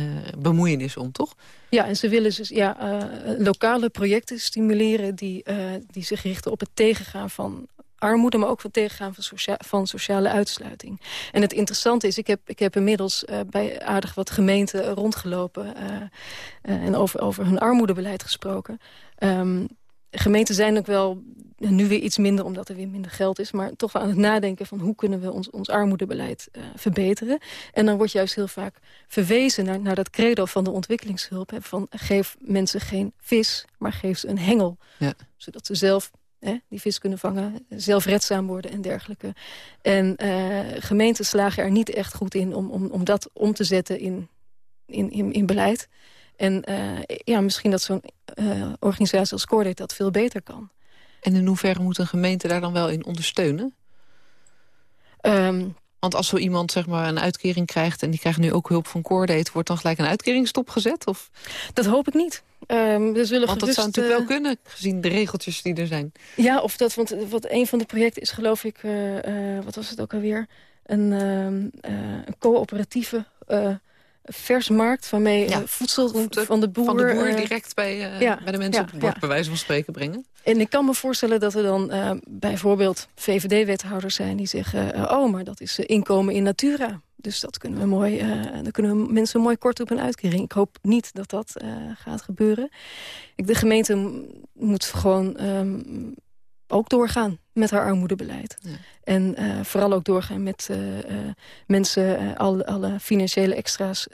uh, bemoeienis om, toch? Ja, en ze willen dus ja, uh, lokale projecten stimuleren... Die, uh, die zich richten op het tegengaan van armoede... maar ook van tegengaan van, van sociale uitsluiting. En het interessante is, ik heb, ik heb inmiddels bij aardig wat gemeenten rondgelopen... en over, over hun armoedebeleid gesproken... Um, gemeenten zijn ook wel nu weer iets minder omdat er weer minder geld is... maar toch wel aan het nadenken van hoe kunnen we ons, ons armoedebeleid uh, verbeteren. En dan wordt juist heel vaak verwezen naar, naar dat credo van de ontwikkelingshulp... Hè, van geef mensen geen vis, maar geef ze een hengel. Ja. Zodat ze zelf hè, die vis kunnen vangen, zelfredzaam worden en dergelijke. En uh, gemeenten slagen er niet echt goed in om, om, om dat om te zetten in, in, in, in beleid... En uh, ja, misschien dat zo'n organisatie als Cordate dat veel beter kan. En in hoeverre moet een gemeente daar dan wel in ondersteunen? Um, Want als zo iemand zeg maar, een uitkering krijgt... en die krijgt nu ook hulp van Cordate... wordt dan gelijk een uitkering stopgezet? Of? Dat hoop ik niet. Um, we zullen want dat zou natuurlijk wel kunnen, gezien de regeltjes die er zijn. Ja, of dat, want wat een van de projecten is geloof ik... Uh, wat was het ook alweer? Een, uh, een coöperatieve versmarkt... waarmee ja, voedsel van de boer... Van de boer direct bij, uh, ja, bij de mensen ja, op het bord, bij wijze van spreken, brengen. En ik kan me voorstellen dat er dan uh, bijvoorbeeld VVD-wethouders zijn... die zeggen, uh, oh, maar dat is inkomen in natura. Dus dat kunnen we mooi, dan kunnen we mensen mooi kort op een uitkering. Ik hoop niet dat dat gaat gebeuren. Ik, de gemeente moet gewoon... Um, ook doorgaan met haar armoedebeleid. Ja. En uh, vooral ook doorgaan met uh, uh, mensen alle, alle, financiële extra's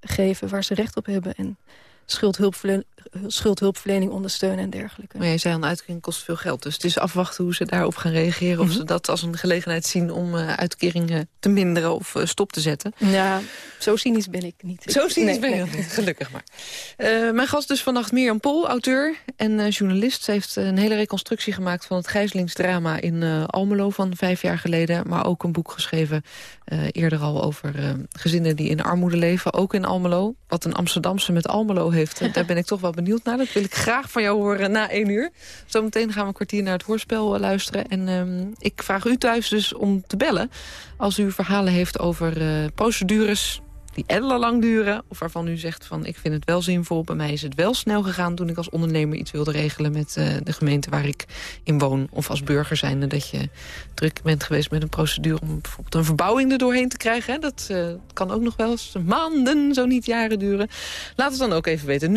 geven... waar ze recht op hebben. En schuldhulpverlening, schuldhulpverlening ondersteunen en dergelijke. Maar jij zei al, uitkering kost veel geld. Dus het is afwachten hoe ze daarop gaan reageren. Of mhm. ze dat als een gelegenheid zien om uh, uitkeringen te minderen of uh, stop te zetten. Ja, zo cynisch ben ik niet. Zo cynisch nee, ben je niet, gelukkig maar. Uh, mijn gast dus vannacht Mirjam Pol, auteur en journalist. Ze heeft een hele reconstructie gemaakt van het gijzelingsdrama in Almelo van vijf jaar geleden. Maar ook een boek geschreven eerder al over gezinnen die in armoede leven. Ook in Almelo. Wat een Amsterdamse met Almelo heeft. Daar ben ik toch wel benieuwd naar. Dat wil ik graag van jou horen na één uur. Zometeen gaan we een kwartier naar het hoorspel luisteren. En ehm, ik vraag u thuis dus om te bellen... als u verhalen heeft over procedures die ellenlang duren... of waarvan u zegt van ik vind het wel zinvol... bij mij is het wel snel gegaan toen ik als ondernemer iets wilde regelen... met uh, de gemeente waar ik in woon. Of als burger zijnde dat je druk bent geweest met een procedure... om bijvoorbeeld een verbouwing er doorheen te krijgen. Hè? Dat uh, kan ook nog wel eens maanden, zo niet jaren duren. Laat het dan ook even weten.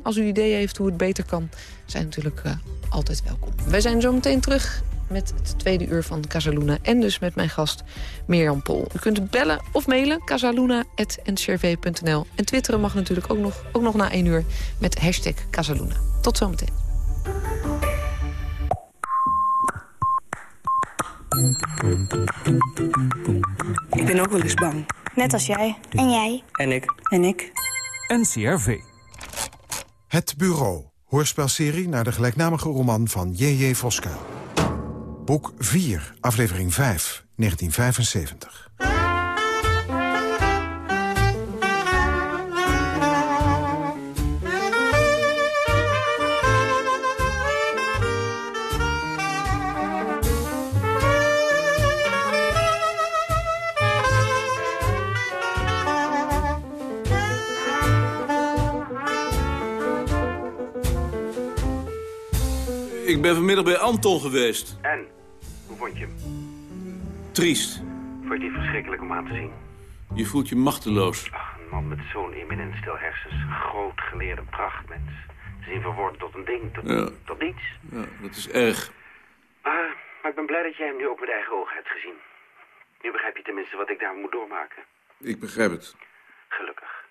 0800-1121. Als u ideeën heeft hoe het beter kan, zijn natuurlijk uh, altijd welkom. Wij zijn zo meteen terug met het tweede uur van Casaluna. En dus met mijn gast Mirjam Pol. U kunt bellen of mailen, casaluna.ncrv.nl. En twitteren mag natuurlijk ook nog, ook nog na één uur met hashtag Casaluna. Tot zometeen. Ik ben ook wel eens bang. Net als jij. En jij. En ik. En ik. NCRV. Het Bureau. Hoorspelserie naar de gelijknamige roman van J.J. Voska. Boek 4, aflevering 5, 1975. Ik ben vanmiddag bij Anton geweest. En? Hoe vond je hem? Triest. Vond je die verschrikkelijk om aan te zien? Je voelt je machteloos. Ach, een man met zo'n eminent stel hersens. Groot geleerde prachtmens. Te zien verworden tot een ding, tot, Ja. tot niets. Ja, dat is erg. Maar, maar ik ben blij dat jij hem nu ook met eigen ogen hebt gezien. Nu begrijp je tenminste wat ik daar moet doormaken. Ik begrijp het. Gelukkig.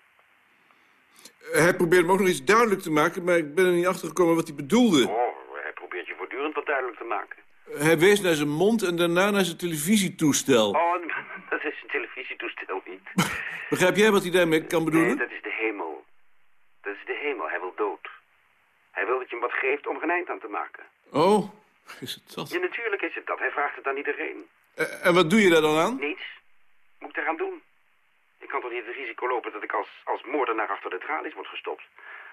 Hij probeert me ook nog iets duidelijk te maken, maar ik ben er niet achter gekomen wat hij bedoelde. Oh, hij probeert je voortdurend wat duidelijk te maken. Hij wees naar zijn mond en daarna naar zijn televisietoestel. Oh, dat is een televisietoestel niet. Begrijp jij wat hij daarmee kan bedoelen? Nee, dat is de hemel. Dat is de hemel. Hij wil dood. Hij wil dat je hem wat geeft om er een eind aan te maken. Oh, is het dat? Ja, natuurlijk is het dat. Hij vraagt het aan iedereen. En wat doe je daar dan aan? Niets. Moet ik daaraan doen? Ik kan toch niet het risico lopen dat ik als, als moordenaar achter de tralies word gestopt?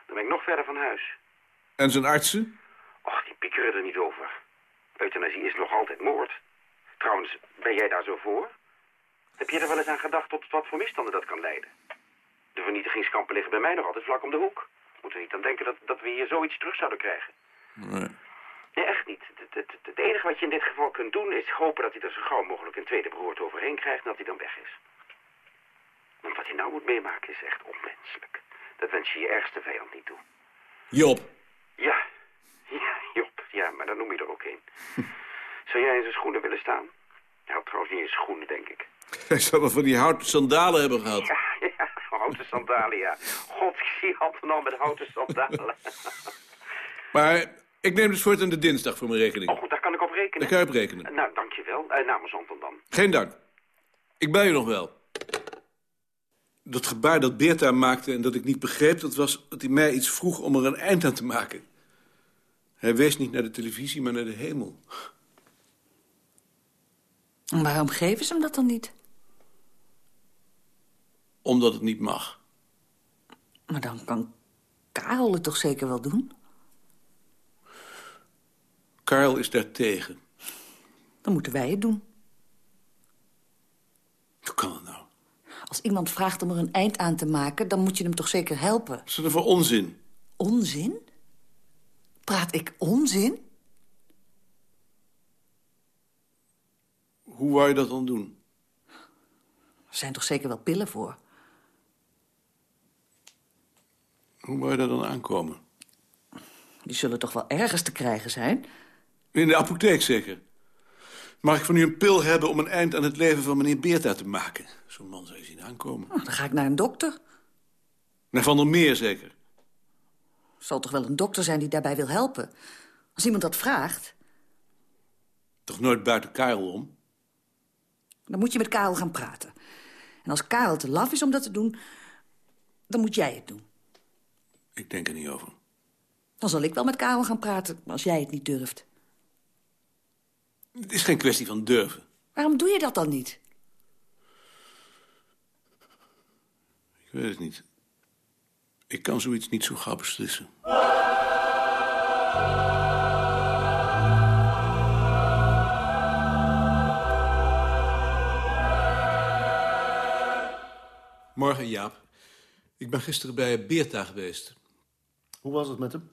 Dan ben ik nog verder van huis. En zijn artsen? Och, die piekeren er niet over. Euthanasie is nog altijd moord. Trouwens, ben jij daar zo voor? Heb je er wel eens aan gedacht tot wat voor misstanden dat kan leiden? De vernietigingskampen liggen bij mij nog altijd vlak om de hoek. Moeten we niet aan denken dat, dat we hier zoiets terug zouden krijgen? Nee. Nee, echt niet. Het, het, het, het enige wat je in dit geval kunt doen is hopen dat hij er zo gauw mogelijk een tweede beroerte overheen krijgt en dat hij dan weg is. Want wat hij nou moet meemaken is echt onmenselijk. Dat wens je je ergste vijand niet toe. Job. Ja, ja, Job. Ja, maar dan noem je er ook een. Zou jij in zijn schoenen willen staan? Hij had trouwens niet eens schoenen, denk ik. Hij zou wel van die houten sandalen hebben gehad. Ja, ja, houten sandalen, ja. God, ik zie Anton al met houten sandalen. Maar ik neem dus voortaan de dinsdag voor mijn rekening. Oh, goed, daar kan ik op rekenen. Daar kan je op rekenen. Nou, dankjewel. Uh, namens Anton dan. Geen dank. Ik bel je nog wel. Dat gebaar dat Beerta maakte en dat ik niet begreep... dat was dat hij mij iets vroeg om er een eind aan te maken. Hij wees niet naar de televisie, maar naar de hemel. En waarom geven ze hem dat dan niet? Omdat het niet mag. Maar dan kan Karel het toch zeker wel doen? Karel is daar tegen. Dan moeten wij het doen. Hoe kan dat nou? Als iemand vraagt om er een eind aan te maken... dan moet je hem toch zeker helpen? Wat is er voor onzin? Onzin? Praat ik onzin? Hoe wou je dat dan doen? Er zijn toch zeker wel pillen voor? Hoe wou je daar dan aankomen? Die zullen toch wel ergens te krijgen zijn? In de apotheek zeker. Mag ik van u een pil hebben om een eind aan het leven van meneer Beerta te maken? Zo'n man zou je zien aankomen. Nou, dan ga ik naar een dokter. Naar Van der Meer zeker? Zal toch wel een dokter zijn die daarbij wil helpen? Als iemand dat vraagt... Toch nooit buiten Karel om? Dan moet je met Karel gaan praten. En als Karel te laf is om dat te doen... dan moet jij het doen. Ik denk er niet over. Dan zal ik wel met Karel gaan praten, als jij het niet durft. Het is geen kwestie van durven. Waarom doe je dat dan niet? Ik weet het niet. Ik kan zoiets niet zo gauw beslissen. Morgen, Jaap. Ik ben gisteren bij Beerta geweest. Hoe was het met hem?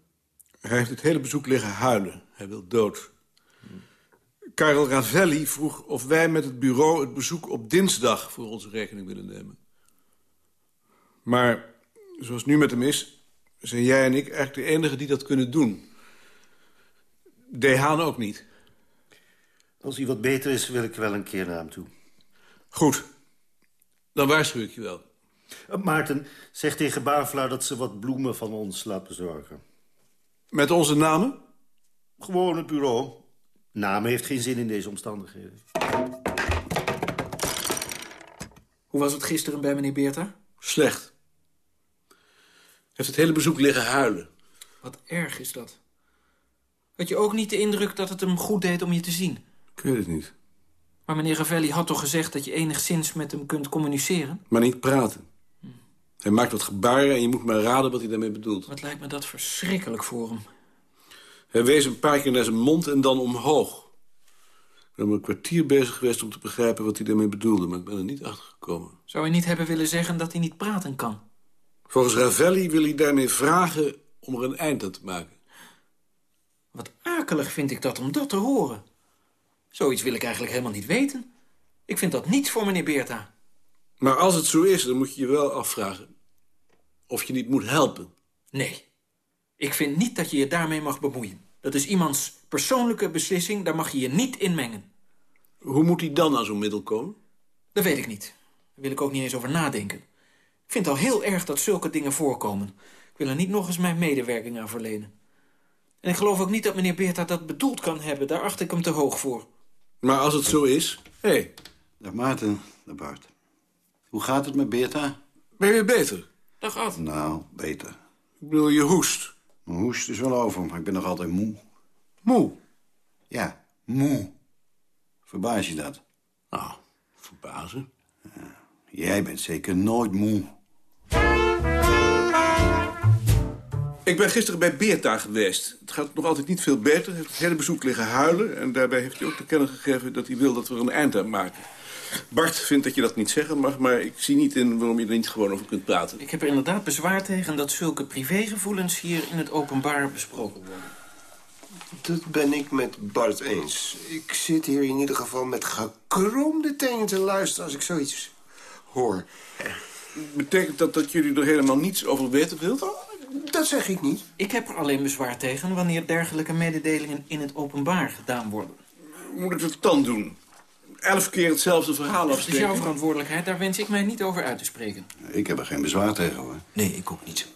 Hij heeft het hele bezoek liggen huilen. Hij wil dood. Karel Ravelli vroeg of wij met het bureau het bezoek op dinsdag voor onze rekening willen nemen. Maar zoals het nu met hem is, zijn jij en ik eigenlijk de enigen die dat kunnen doen. De Haan ook niet. Als hij wat beter is, wil ik wel een keer naar hem toe. Goed. Dan waarschuw ik je wel. Uh, Maarten, zeg tegen Bavelaar dat ze wat bloemen van ons laat bezorgen. Met onze namen? Gewoon het bureau. Namen heeft geen zin in deze omstandigheden. Hoe was het gisteren bij meneer Beerta? Slecht. Heeft het hele bezoek liggen huilen. Wat erg is dat. Had je ook niet de indruk dat het hem goed deed om je te zien? Ik weet het niet. Maar meneer Ravelli had toch gezegd dat je enigszins met hem kunt communiceren? Maar niet praten. Hij maakt wat gebaren en je moet maar raden wat hij daarmee bedoelt. Wat lijkt me dat verschrikkelijk voor hem. Hij wees een paar keer naar zijn mond en dan omhoog. Ik ben een kwartier bezig geweest om te begrijpen wat hij daarmee bedoelde... maar ik ben er niet achter gekomen. Zou hij niet hebben willen zeggen dat hij niet praten kan? Volgens Ravelli wil hij daarmee vragen om er een eind aan te maken. Wat akelig vind ik dat om dat te horen. Zoiets wil ik eigenlijk helemaal niet weten. Ik vind dat niets voor meneer Beerta. Maar als het zo is, dan moet je je wel afvragen... of je niet moet helpen. Nee. Ik vind niet dat je je daarmee mag bemoeien. Dat is iemands persoonlijke beslissing, daar mag je je niet in mengen. Hoe moet hij dan aan zo'n middel komen? Dat weet ik niet. Daar wil ik ook niet eens over nadenken. Ik vind het al heel erg dat zulke dingen voorkomen. Ik wil er niet nog eens mijn medewerking aan verlenen. En ik geloof ook niet dat meneer Beerta dat bedoeld kan hebben. Daar acht ik hem te hoog voor. Maar als het zo is... Hé. Hey. Dag Maarten, dag Bart. Hoe gaat het met Beerta? Ben je weer beter? Dag Ad. Nou, beter. Ik bedoel, je hoest. Mijn hoest is wel over, maar ik ben nog altijd moe. Moe? Ja, moe. Verbaas je dat? Nou, verbazen. Ja, jij bent zeker nooit moe. Ik ben gisteren bij Beerta geweest. Het gaat nog altijd niet veel beter. Hij heeft het hele bezoek liggen huilen. En daarbij heeft hij ook te kennen gegeven dat hij wil dat we er een eind aan maken. Bart vindt dat je dat niet zeggen mag, maar ik zie niet in waarom je er niet gewoon over kunt praten. Ik heb er inderdaad bezwaar tegen dat zulke privégevoelens hier in het openbaar besproken worden. Dat ben ik met Bart eens. Ik zit hier in ieder geval met gekromde tenen te luisteren als ik zoiets hoor. Betekent dat dat jullie er helemaal niets over weten wilt? Dat zeg ik niet. Ik heb er alleen bezwaar tegen wanneer dergelijke mededelingen in het openbaar gedaan worden. Moet ik het dan doen? Elf keer hetzelfde verhaal Dat afsteken? is jouw verantwoordelijkheid, daar wens ik mij niet over uit te spreken. Ik heb er geen bezwaar tegen, hoor. Nee, ik ook niet.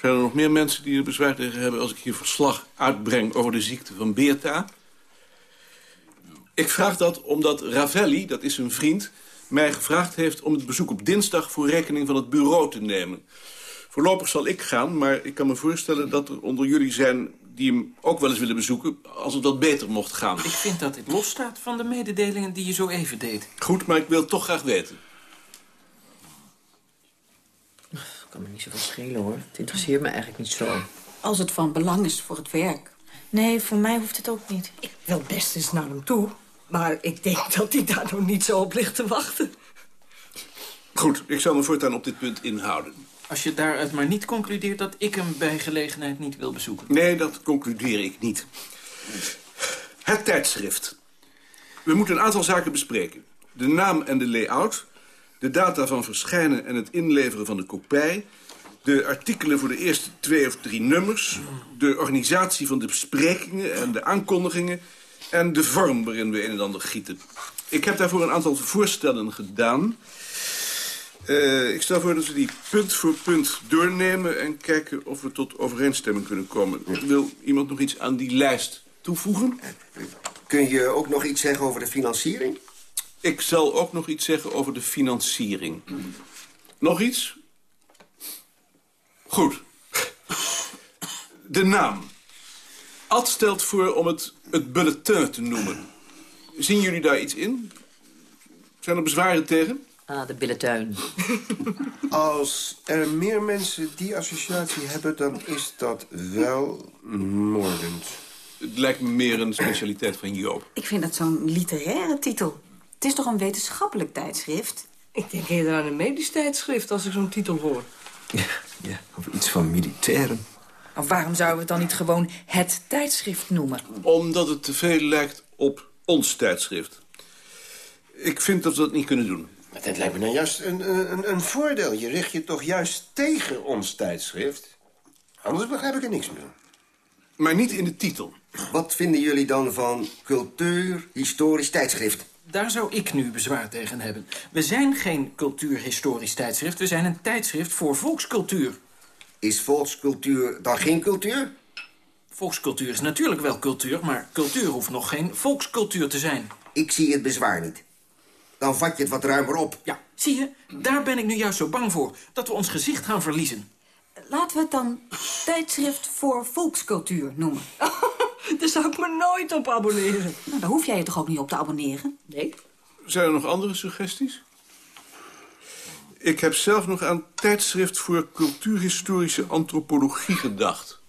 Zijn er nog meer mensen die er bezwaar tegen hebben... als ik hier verslag uitbreng over de ziekte van Beerta? Ik vraag dat omdat Ravelli, dat is een vriend... mij gevraagd heeft om het bezoek op dinsdag... voor rekening van het bureau te nemen. Voorlopig zal ik gaan, maar ik kan me voorstellen... dat er onder jullie zijn die hem ook wel eens willen bezoeken... als het wat beter mocht gaan. Ik vind dat dit losstaat van de mededelingen die je zo even deed. Goed, maar ik wil het toch graag weten. kan me niet zoveel schelen, hoor. Het interesseert me eigenlijk niet zo. Als het van belang is voor het werk. Nee, voor mij hoeft het ook niet. Ik wil best eens naar hem toe. Maar ik denk dat hij daar nog niet zo op ligt te wachten. Goed, ik zal me voortaan op dit punt inhouden. Als je daaruit maar niet concludeert dat ik hem bij gelegenheid niet wil bezoeken. Nee, dat concludeer ik niet. Het tijdschrift. We moeten een aantal zaken bespreken. De naam en de layout, de data van verschijnen en het inleveren van de kopij... de artikelen voor de eerste twee of drie nummers... de organisatie van de besprekingen en de aankondigingen... en de vorm waarin we een en ander gieten. Ik heb daarvoor een aantal voorstellen gedaan... Uh, ik stel voor dat we die punt voor punt doornemen... en kijken of we tot overeenstemming kunnen komen. Wil iemand nog iets aan die lijst toevoegen? Kun je ook nog iets zeggen over de financiering? Ik zal ook nog iets zeggen over de financiering. Nog iets? Goed. De naam. Ad stelt voor om het het bulletin te noemen. Zien jullie daar iets in? Zijn er bezwaren tegen? Ah, de billentuin. Als er meer mensen die associatie hebben, dan is dat wel moordend. Het lijkt me meer een specialiteit van Joop. Ik vind dat zo'n literaire titel. Het is toch een wetenschappelijk tijdschrift? Ik denk eerder aan een medisch tijdschrift als ik zo'n titel hoor. Ja, of iets van militairen. Of waarom zouden we het dan niet gewoon het tijdschrift noemen? Omdat het te veel lijkt op ons tijdschrift. Ik vind dat we dat niet kunnen doen. Maar dat lijkt me nou juist een, een, een voordeel. Je richt je toch juist tegen ons tijdschrift? Anders begrijp ik er niks meer. Maar niet in de titel. Wat vinden jullie dan van cultuur, historisch tijdschrift? Daar zou ik nu bezwaar tegen hebben. We zijn geen cultuurhistorisch tijdschrift. We zijn een tijdschrift voor volkscultuur. Is volkscultuur dan geen cultuur? Volkscultuur is natuurlijk wel cultuur, maar cultuur hoeft nog geen volkscultuur te zijn. Ik zie het bezwaar niet. Dan vat je het wat ruimer op. Ja, zie je, daar ben ik nu juist zo bang voor. Dat we ons gezicht gaan verliezen. Laten we het dan tijdschrift voor volkscultuur noemen. Daar zou ik me nooit op abonneren. Nou, daar hoef jij je toch ook niet op te abonneren? Nee. Zijn er nog andere suggesties? Ik heb zelf nog aan tijdschrift voor cultuurhistorische antropologie gedacht.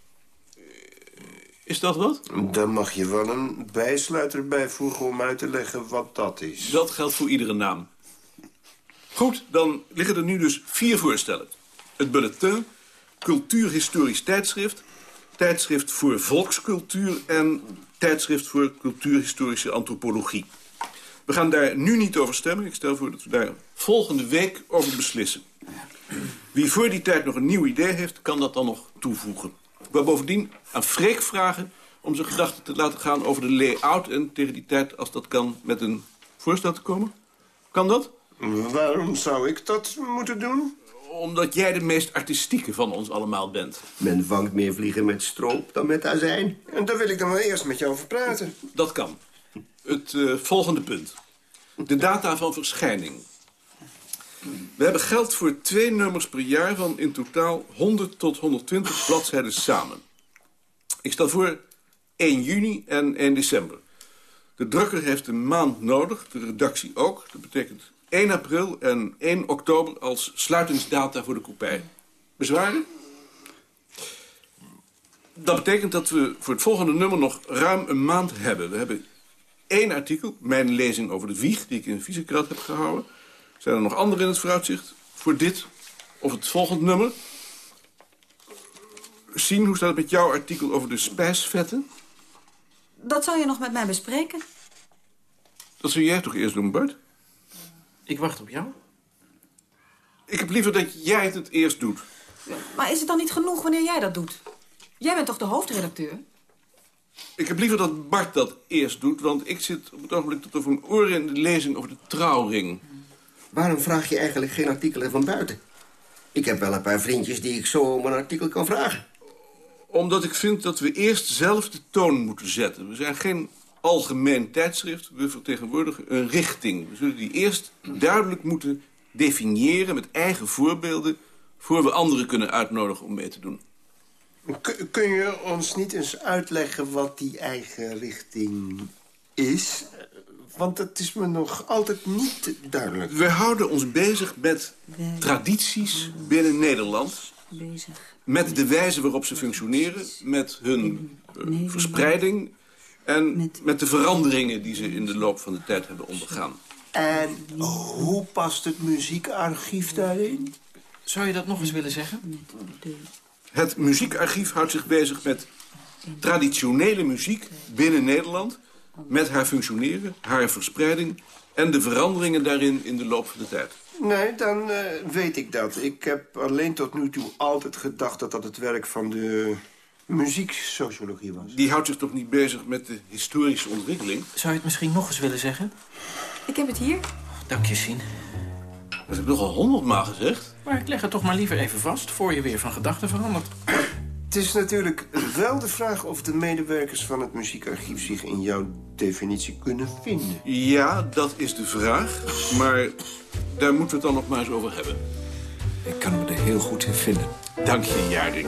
Is dat wat? Dan mag je wel een bijsluiter bijvoegen om uit te leggen wat dat is. Dat geldt voor iedere naam. Goed, dan liggen er nu dus vier voorstellen. Het bulletin, cultuurhistorisch tijdschrift... tijdschrift voor volkscultuur en tijdschrift voor cultuurhistorische antropologie. We gaan daar nu niet over stemmen. Ik stel voor dat we daar volgende week over beslissen. Wie voor die tijd nog een nieuw idee heeft, kan dat dan nog toevoegen. Ik wil bovendien aan Freek vragen om zijn gedachten te laten gaan over de layout... en tegen die tijd, als dat kan, met een voorstel te komen. Kan dat? Waarom zou ik dat moeten doen? Omdat jij de meest artistieke van ons allemaal bent. Men vangt meer vliegen met stroop dan met azijn. En daar wil ik dan wel eerst met je over praten. Dat kan. Het eh, volgende punt. De data van verschijning. We hebben geld voor twee nummers per jaar van in totaal 100 tot 120 bladzijden samen. Ik stel voor 1 juni en 1 december. De drukker heeft een maand nodig, de redactie ook. Dat betekent 1 april en 1 oktober als sluitingsdata voor de kopij. Bezwaren? Dat betekent dat we voor het volgende nummer nog ruim een maand hebben. We hebben één artikel, mijn lezing over de wieg... die ik in Visegrad heb gehouden. Zijn er nog andere in het vooruitzicht voor dit of het volgende nummer? Zien, hoe staat het met jouw artikel over de spijsvetten? Dat zou je nog met mij bespreken. Dat zul jij toch eerst doen, Bart? Ik wacht op jou. Ik heb liever dat jij het het eerst doet. Maar is het dan niet genoeg wanneer jij dat doet? Jij bent toch de hoofdredacteur? Ik heb liever dat Bart dat eerst doet, want ik zit op het ogenblik tot over mijn oren in de lezing over de trouwring. Waarom vraag je eigenlijk geen artikelen van buiten? Ik heb wel een paar vriendjes die ik zo om een artikel kan vragen. Omdat ik vind dat we eerst zelf de toon moeten zetten. We zijn geen algemeen tijdschrift, we vertegenwoordigen een richting. We zullen die eerst duidelijk moeten definiëren met eigen voorbeelden... voor we anderen kunnen uitnodigen om mee te doen. Kun je ons niet eens uitleggen wat die eigen richting is? Want het is me nog altijd niet duidelijk. We houden ons bezig met tradities binnen Nederland. Bezig. Met de wijze waarop ze functioneren. Met hun eh, verspreiding. En met de veranderingen die ze in de loop van de tijd hebben ondergaan. En hoe past het muziekarchief daarin? Zou je dat nog eens willen zeggen? Het muziekarchief houdt zich bezig met traditionele muziek binnen Nederland... met haar functioneren, haar verspreiding... en de veranderingen daarin in de loop van de tijd. Nee, dan eh, weet ik dat. Ik heb alleen tot nu toe altijd gedacht dat dat het werk van de muzieksociologie was. Die houdt zich toch niet bezig met de historische ontwikkeling? Zou je het misschien nog eens willen zeggen? Ik heb het hier. Dank je, Sien. Dat heb ik nogal honderdmaal gezegd. Maar ik leg het toch maar liever even vast... voor je weer van gedachten verandert. Het is natuurlijk wel de vraag of de medewerkers van het muziekarchief zich in jouw definitie kunnen vinden. Ja, dat is de vraag. Maar daar moeten we het dan nog maar eens over hebben. Ik kan me er heel goed in vinden. Dank je, Jaring.